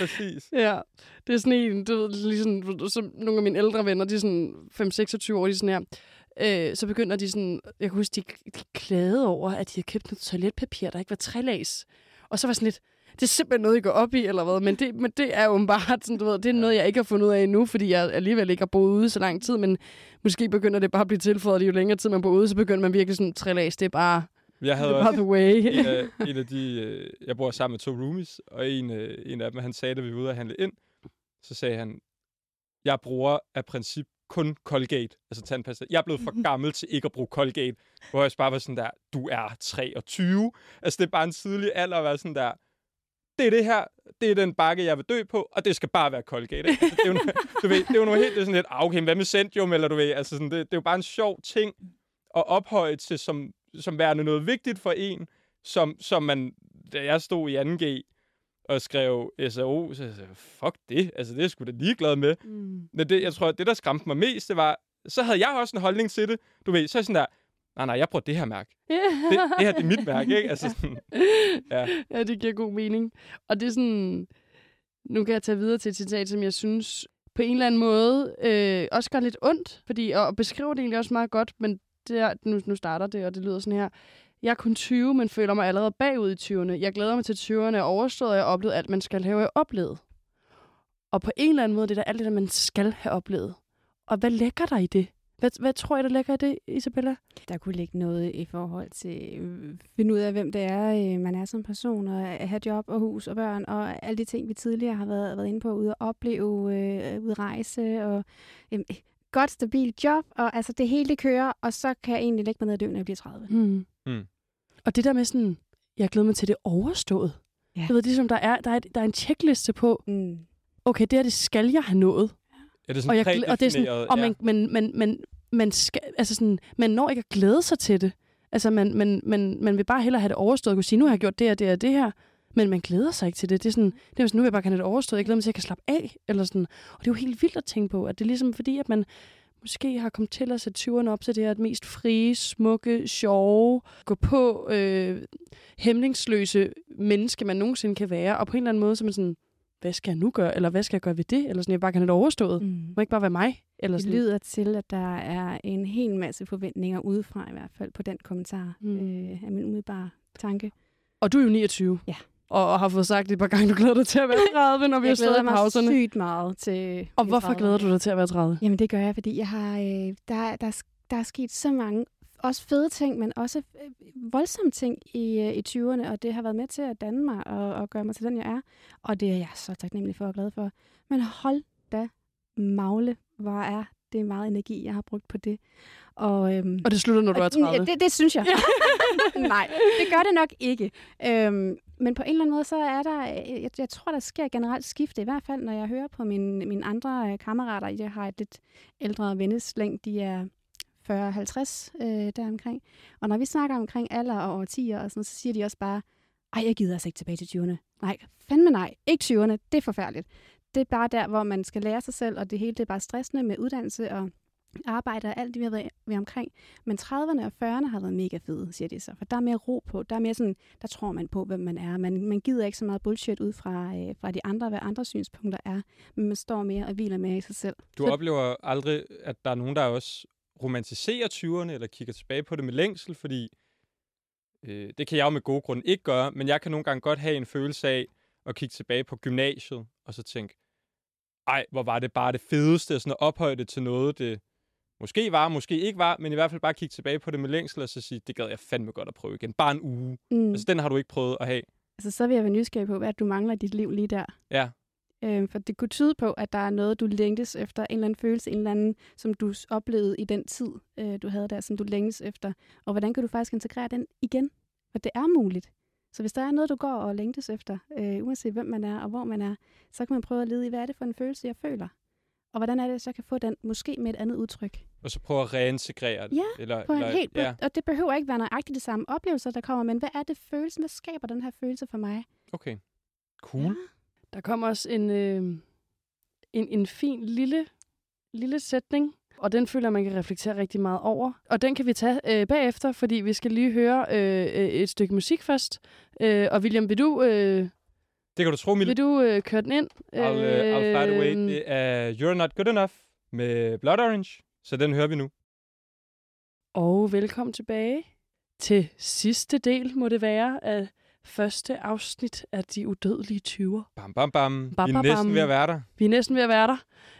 præcis.
Ja, det er sådan en, du ved, ligesom, som nogle af mine ældre venner, de er sådan 5-26 år, de er sådan her. Øh, så begynder de sådan, jeg kan huske, de, de klagede over, at de havde købt noget toiletpapir, der ikke var trælags. Og så var sådan lidt, det er simpelthen noget, I går op i, eller hvad? Men det, men det er jo bare sådan, du ved, det er noget, jeg ikke har fundet ud af endnu, fordi jeg alligevel ikke har boet ude så lang tid, men måske begynder det bare at blive tilføjet, jo længere tid man bor ude, så begynder man virkelig sådan, trælags, det er bare,
Jeg
det
havde også
the way.
en af, en af de... Øh, jeg bor sammen med to roomies, og en, øh, en af dem, han sagde, da vi var ude at handle ind, så sagde han, jeg bruger af princip kun Colgate, altså tandpasta. Jeg er blevet for gammel til ikke at bruge Colgate, hvor jeg bare var sådan der, du er 23. Altså, det er bare en tidlig alder at være sådan der, det er det her, det er den bakke, jeg vil dø på, og det skal bare være Colgate. Altså, det, er jo, du ved, det er jo noget helt, det er sådan lidt, ah, okay, hvad med Centium, eller du ved, altså sådan, det, det er jo bare en sjov ting at ophøje til som, som værende noget vigtigt for en, som, som man, da jeg stod i 2G og skrev SAO, så jeg sagde, fuck det, altså det er jeg sgu da ligeglad med.
Mm.
Men det, jeg tror, det der skræmte mig mest, det var, så havde jeg også en holdning til det. Du ved, så sådan der, nej, nej, jeg bruger det her mærke. Det, det her, det er mit mærke, ikke? Altså sådan, ja.
ja, det giver god mening. Og det er sådan... Nu kan jeg tage videre til et citat, som jeg synes på en eller anden måde øh, også gør lidt ondt. Fordi, og, og beskriver det egentlig også meget godt, men det er, nu, nu starter det, og det lyder sådan her. Jeg er kun 20, men føler mig allerede bagud i 20'erne. Jeg glæder mig til 20'erne er overstået, og jeg har oplevet alt, man skal have oplevet. Og på en eller anden måde, det er der alt det, der man skal have oplevet. Og hvad lægger der i det? Hvad, hvad tror I, der ligger i det, Isabella?
Der kunne ligge noget i forhold til øh, finde ud af, hvem det er, øh, man er som person, og at have job og hus og børn, og alle de ting, vi tidligere har været, været inde på, ude at opleve, øh, ude at rejse, og øh, godt, stabilt job, og altså det hele det kører, og så kan jeg egentlig lægge mig ned og dø, når jeg bliver 30.
Hmm.
Mm.
Og det der med sådan, jeg glæder mig til det overstået.
Ja.
Du ved, ligesom der er, der, er, der er en checkliste på,
Mm.
okay, det her, det skal jeg have nået.
Er det
Og,
sådan
jeg, glæ- og det er sådan, og man, man, man, man, man, skal, altså sådan, man når ikke at glæde sig til det. Altså, man, man, man, man vil bare hellere have det overstået og kunne sige, nu har jeg gjort det og det og det her. Men man glæder sig ikke til det. Det er sådan, det er sådan, nu vil jeg bare have det overstået. Jeg glæder mig til, at jeg kan slappe af. Eller sådan. Og det er jo helt vildt at tænke på, at det er ligesom fordi, at man måske har kommet til at sætte 20'erne op til det her mest frie, smukke, sjove, gå på, øh, hemmelingsløse menneske, man nogensinde kan være. Og på en eller anden måde, så man sådan, hvad skal jeg nu gøre? Eller hvad skal jeg gøre ved det? Eller sådan, jeg bare kan have det overstået. Mm. Må ikke bare være mig? Eller
Det
sådan.
lyder til, at der er en hel masse forventninger udefra i hvert fald på den kommentar,
Mm.
øh, er min umiddelbare tanke.
Og du er jo 29.
Ja.
Og, og har fået sagt et par gange, du glæder dig til at være 30, når vi har
jeg
stået i pauserne.
sygt meget til
Og hvorfor
30'ere.
glæder du dig til at være 30?
Jamen det gør jeg, fordi jeg har, øh, der, der, er- der er sket så mange, også fede ting, men også øh, voldsomme ting i, øh, i 20'erne, og det har været med til at danne mig og, og gøre mig til den, jeg er. Og det er jeg så taknemmelig for og glad for. Men hold da magle, hvor er det meget energi, jeg har brugt på det. Og, øhm,
Og det slutter, når du er 30.
Ja, det, det synes jeg. Nej, det gør det nok ikke. Øhm, men på en eller anden måde, så er der, jeg, jeg tror, der sker generelt skifte, i hvert fald når jeg hører på mine, mine andre øh, kammerater, jeg har et lidt ældre venneslæng, de er 40-50 øh, deromkring. Og når vi snakker omkring alder og årtier og sådan så siger de også bare, ej, jeg gider altså ikke tilbage til 20'erne. Nej, fandme nej, ikke 20'erne, det er forfærdeligt. Det er bare der, hvor man skal lære sig selv, og det hele det er bare stressende med uddannelse og arbejde og alt det, vi har været været omkring. Men 30'erne og 40'erne har været mega fede, siger de så. For der er mere ro på. Der er mere sådan, der tror man på, hvem man er. Man, man gider ikke så meget bullshit ud fra, øh, fra de andre, hvad andre synspunkter er. Men man står mere og hviler mere i sig selv.
Du
Så-
oplever aldrig, at der er nogen, der også romantiserer 20'erne, eller kigger tilbage på det med længsel, fordi øh, det kan jeg jo med gode grunde ikke gøre, men jeg kan nogle gange godt have en følelse af at kigge tilbage på gymnasiet, og så tænke, ej, hvor var det bare det fedeste, og sådan at ophøje det til noget, det måske var, måske ikke var, men i hvert fald bare kigge tilbage på det med længsel, og så sige, det gad jeg fandme godt at prøve igen. Bare en uge.
Mm.
Altså, den har du ikke prøvet at have.
Altså, så vil jeg være nysgerrig på, hvad du mangler i dit liv lige der.
Ja,
Øh, for det kunne tyde på, at der er noget, du længtes efter, en eller anden følelse, en eller anden, som du oplevede i den tid, øh, du havde der, som du længes efter. Og hvordan kan du faktisk integrere den igen? For det er muligt. Så hvis der er noget, du går og længtes efter, øh, uanset hvem man er og hvor man er, så kan man prøve at lede i, hvad er det for en følelse, jeg føler? Og hvordan er det, så jeg kan få den måske med et andet udtryk?
og så prøve at reintegrere det.
Ja,
eller,
På en
eller,
helt,
ja,
Og det behøver ikke være nøjagtigt de samme oplevelser, der kommer, men hvad er det følelse? Hvad skaber den her følelse for mig?
okay. Cool.
Der kommer også en, øh, en, en fin lille, lille sætning, og den føler man kan reflektere rigtig meget over. Og den kan vi tage øh, bagefter, fordi vi skal lige høre øh, øh, et stykke musik først. Øh, og William, vil du, øh,
Det kan du tro, Mille.
vil du øh, køre den ind?
I'll, uh, I'll fly the way.
Øhm,
Det er You're Not Good Enough med Blood Orange. Så den hører vi nu.
Og velkommen tilbage til sidste del, må det være, af første afsnit af De Udødelige 20'er.
Bam, bam, bam.
Bam,
vi er
bam,
næsten
bam.
ved at være der.
Vi er næsten ved at være der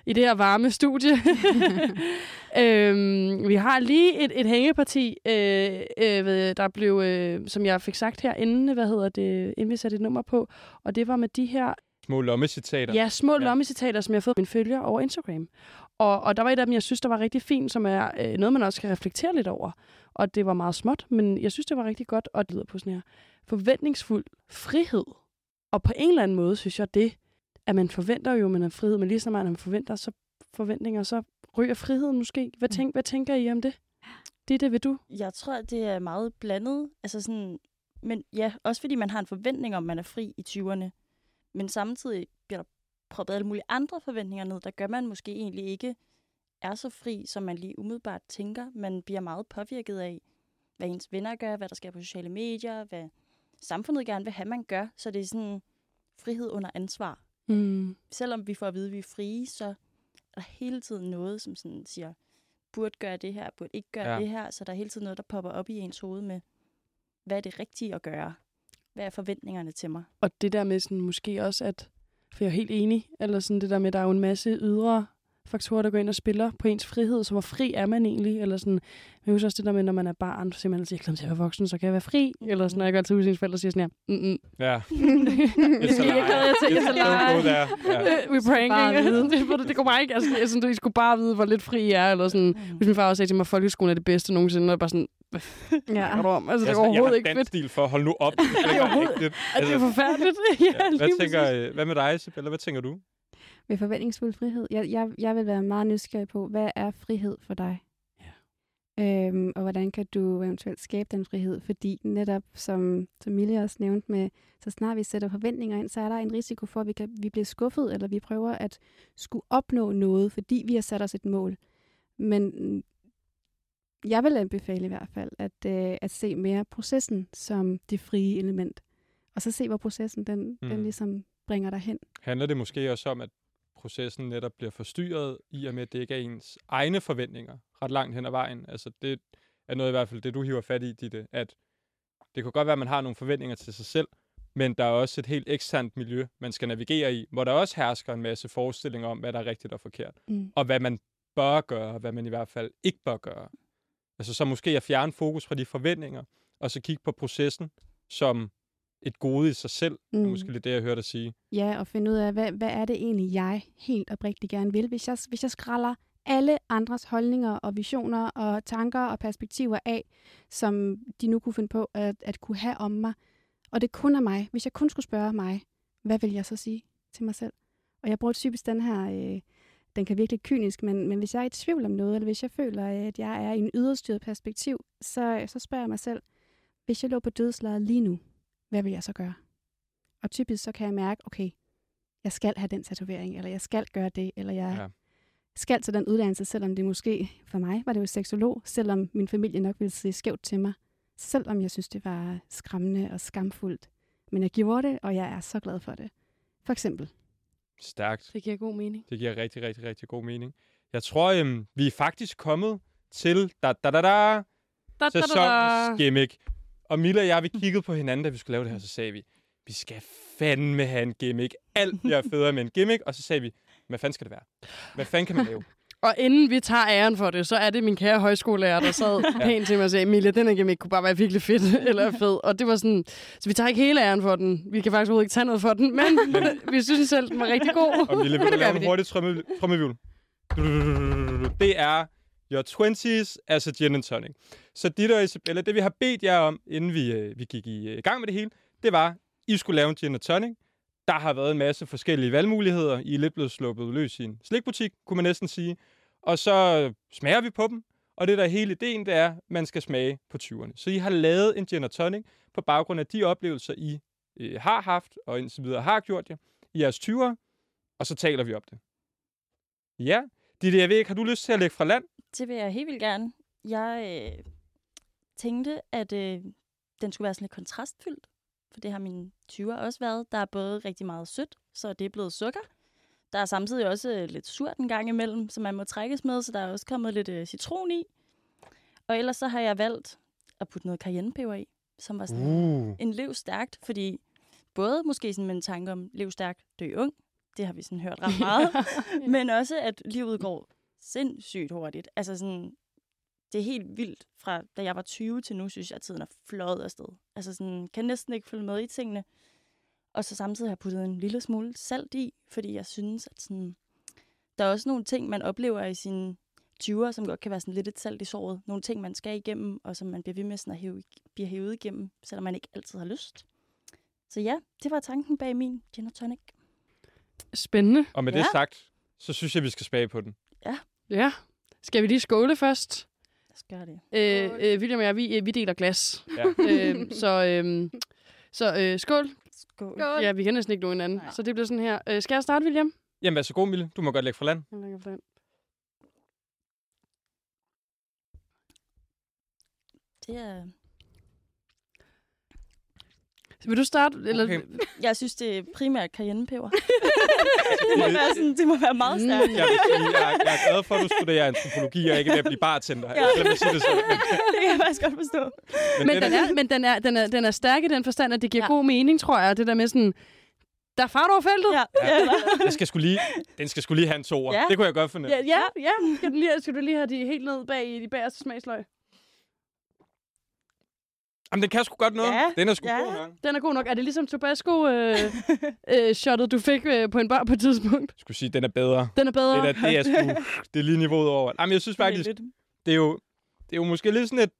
i det her varme studie. øhm, vi har lige et, et hængeparti, øh, øh, der blev, øh, som jeg fik sagt her inden, hvad hedder det, inden vi satte et nummer på, og det var med de her
Små lommecitater.
ja, små
Ja.
lommecitater, som jeg har fået af mine følger over Instagram. Og, og der var et af dem, jeg synes, der var rigtig fint, som er øh, noget, man også skal reflektere lidt over. Og det var meget småt, men jeg synes, det var rigtig godt, og det lyder på sådan her. Forventningsfuld frihed. Og på en eller anden måde, synes jeg, det, at man forventer jo, at man har frihed, men lige så meget, man forventer så forventninger, så ryger friheden måske. Hvad,
Mm.
tænk, hvad tænker I om det? Det er det, ved du?
Jeg tror, at det er meget blandet. Altså sådan, men ja, også fordi man har en forventning om, at man er fri i 20'erne. Men samtidig bliver der proppet alle mulige andre forventninger ned, der gør, man måske egentlig ikke er så fri, som man lige umiddelbart tænker. Man bliver meget påvirket af, hvad ens venner gør, hvad der sker på sociale medier, hvad samfundet gerne vil have, man gør. Så det er sådan frihed under ansvar.
Mm.
Selvom vi får at vide, at vi er frie, så er der hele tiden noget, som sådan siger, burde gøre det her, burde ikke gøre
ja.
det her. Så der er hele tiden noget, der popper op i ens hoved med, hvad er det rigtige at gøre? Hvad er forventningerne til mig?
Og det der med sådan, måske også, at, for jeg er helt enig, eller sådan det der med, at der er jo en masse ydre faktorer, der går ind og spiller på ens frihed. Så hvor fri er man egentlig? Eller sådan, jeg husker også det der med, når man er barn, så siger man, at jeg glæder mig til at være voksen, så kan jeg være fri. Eller sådan, når jeg går til ens forældre, siger sådan her, mm -mm.
Ja.
Jeg glæder jeg til, jeg skal lege.
Go there. Ja.
We're pranking. det, det, det går bare ikke. Altså, jeg synes, I skulle bare vide, hvor lidt fri I er. Eller sådan. Hvis min far også sagde til mig, at folkeskolen er det bedste nogensinde, og jeg bare sådan, hvad
Ja.
du om? Altså, det er
Jeg, jeg
overhovedet
har
ikke fedt.
dansstil for, hold nu op. Det er ikke.
Altså, det er
Altså,
forfærdeligt. ja.
Hvad, tænker, øh, hvad med dig, Isabella? Hvad tænker du?
Med forventningsfuld frihed. Jeg, jeg, jeg vil være meget nysgerrig på, hvad er frihed for dig? Øhm, og hvordan kan du eventuelt skabe den frihed? Fordi netop, som, som Mille også nævnte med, så snart vi sætter forventninger ind, så er der en risiko for, at vi, kan, vi bliver skuffet, eller vi prøver at skulle opnå noget, fordi vi har sat os et mål. Men mm, jeg vil anbefale i hvert fald, at, øh, at se mere processen som det frie element. Og så se, hvor processen den. Mm. den ligesom bringer dig hen.
Handler det måske også om, at processen netop bliver forstyrret, i og med, at det ikke er ens egne forventninger ret langt hen ad vejen? Altså, det er noget i hvert fald, det du hiver fat i, Ditte, at det kan godt være, at man har nogle forventninger til sig selv, men der er også et helt eksternt miljø, man skal navigere i, hvor der også hersker en masse forestillinger om, hvad der er rigtigt og forkert,
Mm.
og hvad man bør gøre, og hvad man i hvert fald ikke bør gøre. Altså så måske at fjerne fokus fra de forventninger, og så kigge på processen som et gode i sig selv, mm. er måske lidt det, jeg hørte dig sige.
Ja, og finde ud af, hvad, hvad er det egentlig, jeg helt oprigtigt gerne vil. Hvis jeg, hvis jeg skralder alle andres holdninger og visioner og tanker og perspektiver af, som de nu kunne finde på at, at kunne have om mig, og det kun er mig. Hvis jeg kun skulle spørge mig, hvad vil jeg så sige til mig selv? Og jeg bruger typisk den her, øh, den kan virkelig kynisk, men, men hvis jeg er i tvivl om noget, eller hvis jeg føler, at jeg er i en yderstyret perspektiv, så, så spørger jeg mig selv, hvis jeg lå på dødslaget lige nu, hvad vil jeg så gøre? Og typisk så kan jeg mærke, okay, jeg skal have den tatovering, eller jeg skal gøre det, eller jeg
Ja.
skal til den uddannelse, selvom det måske, for mig var det jo seksolog, selvom min familie nok ville se skævt til mig, selvom jeg synes, det var skræmmende og skamfuldt. Men jeg gjorde det, og jeg er så glad for det. For eksempel.
Stærkt.
Det giver god mening.
Det giver rigtig, rigtig, rigtig god mening. Jeg tror, øhm, vi er faktisk kommet til da, da, da, da,
Da, da, da, da.
sæsonens gimmick. Og Milla og jeg, vi kiggede på hinanden, da vi skulle lave det her, så sagde vi, vi skal fandme have en gimmick. Alt bliver federe med en gimmick. Og så sagde vi, hvad fanden skal det være? Hvad fanden kan man lave?
Og inden vi tager æren for det, så er det min kære højskolelærer, der sad pænt til mig og sagde, Emilia, den her gimmick kunne bare være virkelig fedt eller fed. Og det var sådan, så vi tager ikke hele æren for den. Vi kan faktisk overhovedet ikke tage noget for den, men vi synes selv, den var rigtig god.
Og Mille, vil du lave en hurtig trømme, trømmevivl? Det er Your 20s as a gin and tonic. Så dit og Isabella, det vi har bedt jer om, inden vi, øh, vi gik i øh, gang med det hele, det var, I skulle lave en gin and tonic. Der har været en masse forskellige valgmuligheder. I er lidt blevet sluppet løs i en slikbutik, kunne man næsten sige. Og så øh, smager vi på dem. Og det der er hele ideen, det er, at man skal smage på 20'erne. Så I har lavet en gin and tonic på baggrund af de oplevelser, I øh, har haft, og indtil videre har gjort jer i jeres 20'ere. Og så taler vi om det. Ja, det jeg ved ikke, har du lyst til at lægge fra land?
Det vil jeg helt vildt gerne. Jeg øh, tænkte, at øh, den skulle være sådan lidt kontrastfyldt, for det har mine 20'er også været. Der er både rigtig meget sødt, så det er blevet sukker. Der er samtidig også øh, lidt surt en gang imellem, som man må trækkes med, så der er også kommet lidt øh, citron i. Og ellers så har jeg valgt at putte noget cayennepeber i, som var sådan
Uh.
en lev stærkt, fordi både måske sådan med en tanke om lev stærkt, dø ung, det har vi sådan hørt ret meget, men også at livet går sindssygt hurtigt. Altså sådan, det er helt vildt fra da jeg var 20 til nu, synes jeg, at tiden er fløjet afsted. Altså sådan, kan næsten ikke følge med i tingene. Og så samtidig har jeg puttet en lille smule salt i, fordi jeg synes, at sådan, der er også nogle ting, man oplever i sine 20'er, som godt kan være sådan lidt et salt i såret. Nogle ting, man skal igennem, og som man bliver ved med sådan at hæve, bliver hævet igennem, selvom man ikke altid har lyst. Så ja, det var tanken bag min gin og tonic.
Spændende.
Og med
Ja.
det sagt, så synes jeg, vi skal smage på den.
Ja. Skal vi lige skåle først?
Lad os gøre det.
Øh, øh, William og jeg, vi, øh, vi deler glas.
Ja.
øh, så øh, så øh, skål.
Skål.
Ja, vi kan næsten ikke nå hinanden.
Nej.
Så det bliver sådan her. Øh, skal jeg starte, William?
Jamen, vær så god, Mille. Du må godt lægge fra land.
Jeg lægger for den.
Det er,
Vil du starte? Eller,
Okay.
jeg synes, det er primært cayennepeber. det, må være sådan, det må være meget
Mm.
stærkt.
Jeg, jeg, jeg er glad for, at du studerer antropologi og ikke er ved at blive bartender.
Ja.
Lad mig sige det sådan. Men,
det kan jeg faktisk godt forstå.
men,
Men den er, men den er, den, er, den er stærk i den forstand, at det giver
Ja.
god mening, tror jeg. Det der med sådan, Der er fart over feltet.
Ja,
Ja.
ja.
Jeg skal skulle lige, den skal skulle lige have en toer.
Ja.
Det kunne jeg godt fornemme.
Ja, ja, ja. Skal, du lige, skal du lige have de helt ned bag i de bagerste smagsløg?
Jamen, den kan sgu godt noget.
Ja.
Den er sgu
Ja.
god nok.
Den er god nok. Er det ligesom Tabasco-shottet, du fik øh, på en bar på et tidspunkt?
Jeg skulle sige, den er bedre.
Den er bedre.
Det er, det er, sgu, det er lige niveauet over. Jamen, jeg synes faktisk,
Lidt.
det er jo, det er jo måske lidt sådan et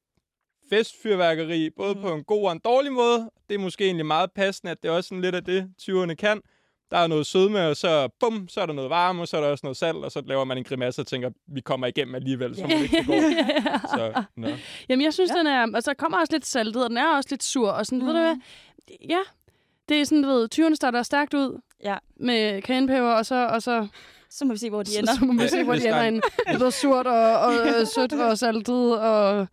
festfyrværkeri, både
Mm.
på en god og en dårlig måde. Det er måske egentlig meget passende, at det er også sådan lidt af det, 20'erne kan. Der er noget sødme, og så bum, så er der noget varme, og så er der også noget salt, og så laver man en grimasse og tænker, vi kommer igennem alligevel, så må det ikke går. Så, no.
Jamen, jeg synes,
Ja.
den er... Altså, der kommer også lidt saltet, og den er også lidt sur. Og sådan, mm. ved du hvad? Ja, det er sådan, du ved, 20'erne starter stærkt ud
Ja.
med cayennepeber, og så, og så,
Så må vi se, hvor de
så,
ender.
så må vi se, hvor de ender
er
inde. Det er surt og, og øh, sødt og saltet og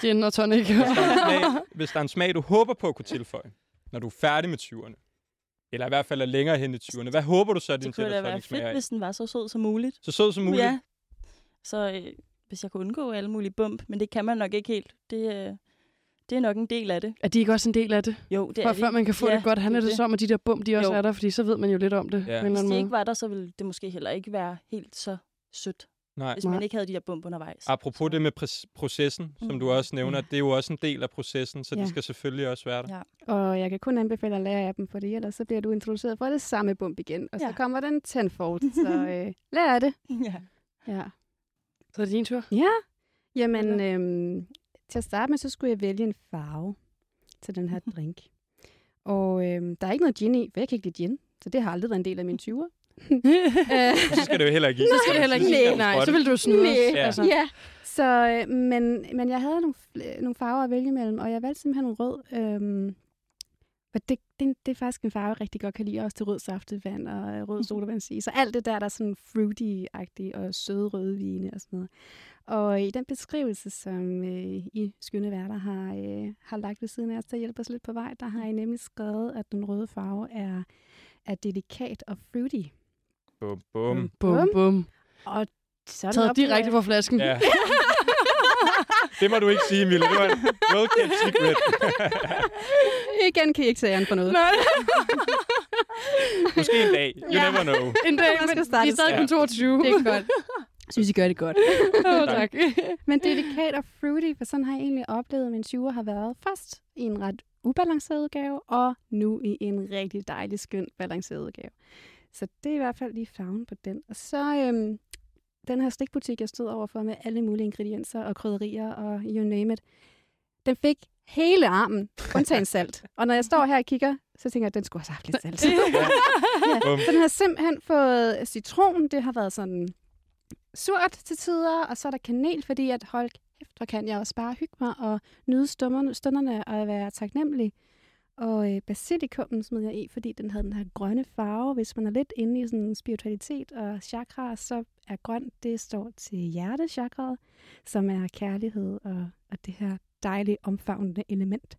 gin og tonic.
Hvis, der er en smag, hvis der er en smag, du håber på at kunne tilføje, når du er færdig med 20'erne, eller i hvert fald er længere hen i 20'erne, hvad håber du så, at din
Det kunne da være fedt, hvis den var så sød som muligt.
Så sød som muligt?
Ja. Så øh, hvis jeg kunne undgå alle mulige bump, men det kan man nok ikke helt. Det, øh, det er nok en del af det.
Er de ikke også en del af det?
Jo, det
For
er de.
før man kan få
Ja,
det godt, handler
det er
det
det.
så om, at de der bum, de også
Jo.
er der, fordi så ved man jo lidt om det.
Ja.
På en eller
Hvis de
måde.
ikke var der, så ville det måske heller ikke være helt så sødt,
Nej.
hvis man ikke havde de der bump undervejs.
Apropos det med pr- processen, som
Mm.
du også nævner,
Ja.
det er jo også en del af processen, så
Ja.
det skal selvfølgelig også være der.
Ja.
Og jeg kan kun anbefale at lære af dem, fordi ellers så bliver du introduceret for det samme bump igen, og så
Ja.
kommer den tenfold. Så øh, lær af det.
ja.
Ja.
Så er det din tur.
Ja, jamen øhm, til at starte med, så skulle jeg vælge en farve til den her drink. Og øhm, der er ikke noget gin i, for jeg kan ikke lide gin, så det har aldrig været en del af mine 20'er.
Så skal det jo heller ikke.
Så skal det heller ikke
Nej.
lige. Nej, så vil du snyde.
Nej,
Ja.
Altså.
ja. Så, øh, men, men jeg havde nogle, nogle farver at vælge imellem, og jeg valgte simpelthen en rød. Øhm, og det, det, det er faktisk en farve, jeg rigtig godt kan lide, også til rød saftevand og øh, rød sodavand. sige. Så alt det der, der er sådan fruity-agtigt og søde røde vine og sådan noget. Og i den beskrivelse, som øh, I skønne værter har, øh, har lagt ved siden af os, der hjælper os lidt på vej, der har I nemlig skrevet, at den røde farve er, er delikat og fruity.
Bum, bum.
Bum, bum.
Og så er det
Taget direkte fra flasken.
Ja. Det må du ikke sige, Mille. Det var en well-kept secret.
Igen kan I ikke tage for noget.
Nej,
Måske en dag. You
Ja.
never know.
en dag,
Man skal
men
starte
vi er stadig kun
sted.
22.
Det er godt. Jeg synes, I gør det godt.
Åh, tak.
Men delikat og fruity, for sådan har jeg egentlig oplevet, at min 20'er har været først i en ret ubalanceret udgave, og nu i en rigtig dejlig, skøn, balanceret udgave. Så det er i hvert fald lige farven på den. Og så øhm, den her stikbutik, jeg stod overfor med alle mulige ingredienser og krydderier og you name it, den fik hele armen, undtagen salt. Og når jeg står her og kigger, så tænker jeg, at den skulle også have haft lidt salt.
Bum.
Så den har simpelthen fået citron. Det har været sådan surt til tider, og så er der kanel, fordi at hold kæft, hvor kan jeg også bare hygge mig og nyde stunderne, stunderne og være taknemmelig. Og øh, basilikummen smed jeg i, fordi den havde den her grønne farve. Hvis man er lidt inde i sådan spiritualitet og chakra, så er grøn, det står til hjertechakraet, som er kærlighed og, og det her dejlige omfavnende element.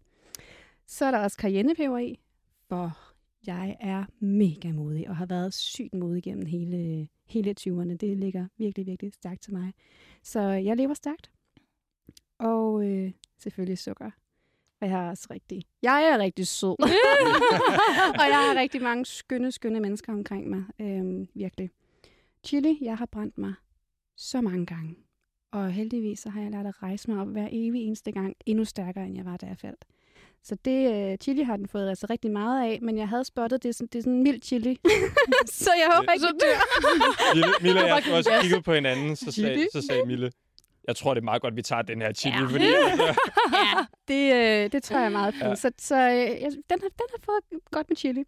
Så er der også cayennepeber i, for jeg er mega modig og har været sygt modig gennem hele, hele 20'erne. Det ligger virkelig, virkelig stærkt til mig. Så jeg lever stærkt. Og øh, selvfølgelig sukker. Og jeg er også rigtig... Jeg er rigtig sød. og jeg har rigtig mange skønne, skønne mennesker omkring mig. Øhm, virkelig. Chili, jeg har brændt mig så mange gange. Og heldigvis så har jeg lært at rejse mig op hver evig eneste gang, endnu stærkere, end jeg var, da jeg faldt. Så det øh, chili har den fået altså rigtig meget af, men jeg havde spottet, det er sådan, det er sådan en mild chili. så jeg håber ikke,
Så
dør.
Mille, Mille og jeg også
gas.
kigge på hinanden, så sagde, så sagde Mille, jeg tror, det er meget godt, vi tager den her chili,
Ja.
fordi altså,
ja, det, øh, det tror jeg er meget fint.
Ja.
Ja. Så, så øh, jeg, den, har, den har fået godt med chili.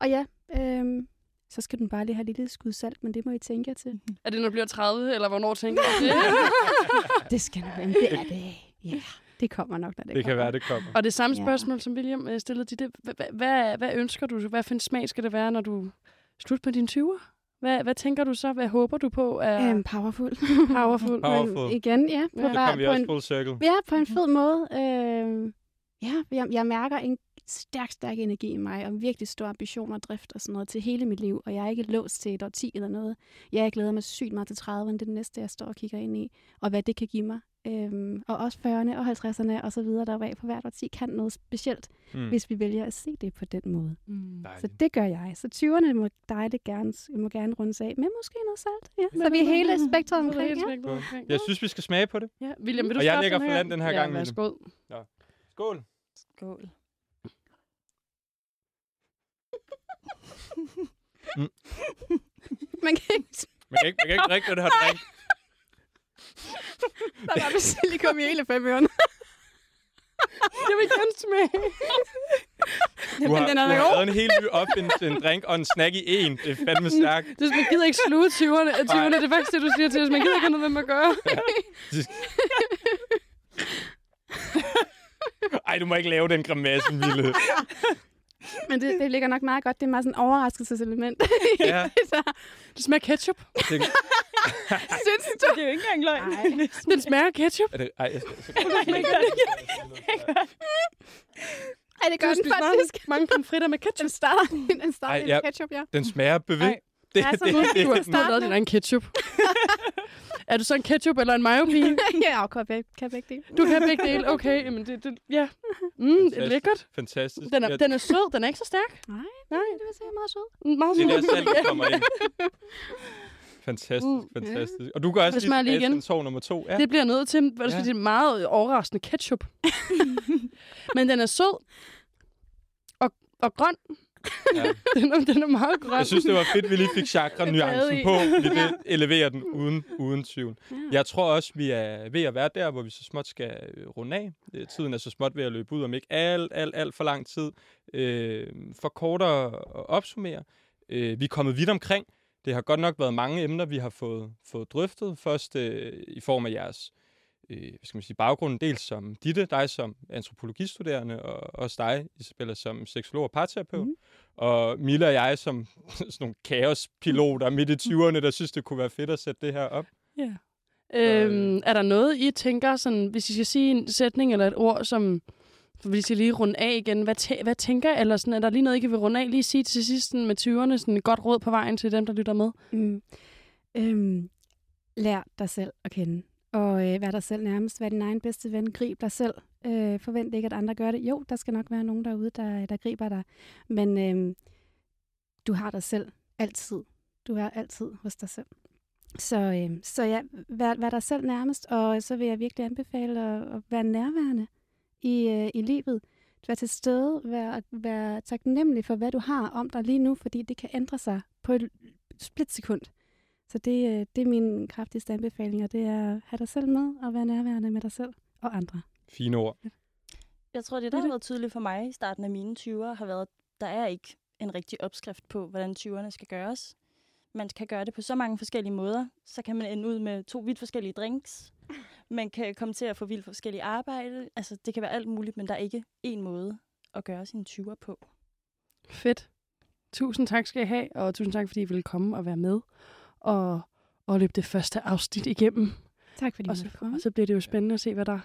Og ja, øh, så skal den bare lige have et lille skud salt, men det må I tænke jer til.
Er det, når du bliver 30, eller hvornår tænker du det?
det skal nok være. Det er det. Ja, det kommer nok, når det,
det kan
kommer.
være, det kommer.
Og det samme
Ja.
spørgsmål, som William øh, stillede til det. Hvad, hvad, hvad ønsker du? Hvad for en smag skal det være, når du slut på dine 20'er? Hvad, hvad tænker du så? Hvad håber du på? Er
Øhm, powerful.
powerful?
Powerful.
Men igen, ja. På,
Ja.
Det
bare-
kom vi også
en,
full circle.
Ja, på en fed måde. Øh, ja, jeg, jeg mærker en stærk, stærk energi i mig, og virkelig stor ambition og drift og sådan noget til hele mit liv, og jeg er ikke låst til et årti eller noget. Jeg glæder mig sygt meget til 30'erne, det er det næste, jeg står og kigger ind i, og hvad det kan give mig Øhm, og også 40'erne og 50'erne og så videre, der var af på hvert årti, kan noget specielt,
Mm.
mm. hvis vi vælger at se det på den måde.
Mm.
Så det gør jeg. Så 20'erne må dejligt gerne, må gerne rundes af med måske noget salt. Ja.
Men-
Så vi er hele
men-
spektret omkring. Ja.
spektret omkring.
Jeg synes, vi skal smage på det.
Ja, William, vil du
Og jeg lægger
den
for
her
land den her
ja,
gang, William.
værsgo.
Skål.
Skål.
Man kan ikke
Man kan ikke, man kan ikke drikke den her drink.
Der var basilikum i hele fem ørerne.
Jeg vil gerne smage.
Du har,
den er
du har lavet en helt ny opfindelse en drink og en snack i en. Det er fandme stærkt.
Det er, man gider ikke sluge 20'erne. 20'erne, det er faktisk det, du siger til os. Man gider ikke have noget med at gøre.
Ej, du må ikke lave den grimasse, Mille.
Men det, det ligger nok meget godt. Det er meget sådan en overraskelseselement.
Ja.
så,
Det smager ketchup.
Det,
synes
Så det er jo ikke engang løgn.
Nej.
Den smager ketchup.
er det, ej, jeg skal, jeg skal,
Ej, det gør
Du
den faktisk.
Mange pomfritter med ketchup.
Den starter, den starter
Ej, ja.
ketchup, ja.
den smager bevidst. Det,
Ja, så
det, det,
Du du har lavet din egen ketchup. er du så en ketchup eller en mayo-pige?
ja, og kan begge, kan begge dele.
Du kan begge dele. Okay, jamen det, det ja. Mm, det er lækkert.
fantastisk.
Den er, den er sød. Den er ikke så stærk.
Nej,
Nej.
det vil sige meget sød.
Meget
det er
sød.
der salt, der kommer ind. Fantastisk,
Mm.
fantastisk. Og du gør også
Det lige
til
igen.
en tår nummer to. Ja.
Det bliver jeg nødt til, for
Ja.
det er meget overraskende ketchup. Men den er sød. Og, og grøn.
Ja.
Den er, den er meget grøn.
Jeg synes, det var fedt, vi lige fik chakra-nuancen på,
Ja.
det eleverer den uden, uden tvivl.
Ja.
Jeg tror også, vi er ved at være der, hvor vi så småt skal øh, runde af. Øh, Tiden er så småt ved at løbe ud om ikke alt, alt, alt for lang tid. Øh, for kort at at opsummere. Øh, vi er kommet vidt omkring. Det har godt nok været mange emner, vi har fået, fået drøftet. Først øh, i form af jeres øh, hvad skal man sige, baggrund, dels som Ditte, dig som antropologistuderende, og også dig, Isabella, som seksolog og parterapeut.
Mhm.
Og Milla og jeg som sådan nogle kaospiloter midt i 20'erne, der synes, det kunne være fedt at sætte det her op.
Ja. Øhm, er der noget, I tænker, sådan, hvis I skal sige en sætning eller et ord, som hvis I lige runde af igen, hvad, tæ- hvad tænker eller sådan, er der lige noget, I kan vil runde af, lige sige til sidst sådan, med 20'erne, sådan et godt råd på vejen til dem, der lytter med?
Mm. Øhm, lær dig selv at kende. Og øh, vær dig selv nærmest. Vær din egen bedste ven. Grib dig selv. Øh, forvent ikke, at andre gør det. Jo, der skal nok være nogen derude, der, der griber dig. Men øh, du har dig selv altid. Du er altid hos dig selv. Så, øh, så ja, vær, vær dig selv nærmest. Og så vil jeg virkelig anbefale at, at være nærværende i, øh, i livet. Vær til stede. Vær, vær taknemmelig for, hvad du har om dig lige nu, fordi det kan ændre sig på et splitsekund. Så det, øh, det er min kraftigste anbefaling, og det er at have dig selv med og være nærværende med dig selv og andre.
Fine ord.
Jeg tror, det, der har været tydeligt for mig i starten af mine 20'er, har været, at der er ikke en rigtig opskrift på, hvordan 20'erne skal gøres. Man kan gøre det på så mange forskellige måder. Så kan man ende ud med to vidt forskellige drinks. Man kan komme til at få vildt forskellige arbejde. Altså, det kan være alt muligt, men der er ikke én måde at gøre sine 20'er på.
Fedt. Tusind tak skal I have, og tusind tak, fordi I ville komme og være med og, og løbe det første afsnit igennem.
Tak fordi
Og
du
så, og så bliver det jo spændende at se, hvad der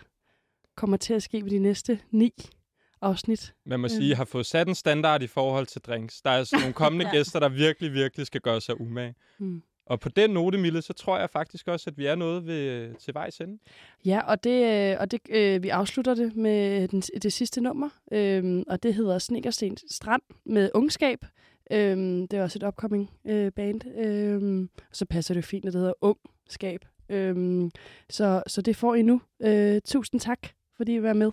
kommer til at ske ved de næste ni afsnit.
Man må sige, at jeg har fået sat en standard i forhold til drinks. Der er altså nogle kommende
Ja.
gæster, der virkelig, virkelig skal gøre sig umage.
Mm.
Og på den note, Mille, så tror jeg faktisk også, at vi er nået ved, til vejs ende.
Ja, og det, øh, og det øh, vi afslutter det med den, det sidste nummer, øhm, og det hedder Snekersten Strand med Ungskab. Øhm, det er også et upcoming øh, band, øhm, så passer det fint, at det hedder Ung Skab. Øhm, så, så det får I nu. Øh, tusind tak, fordi I var med.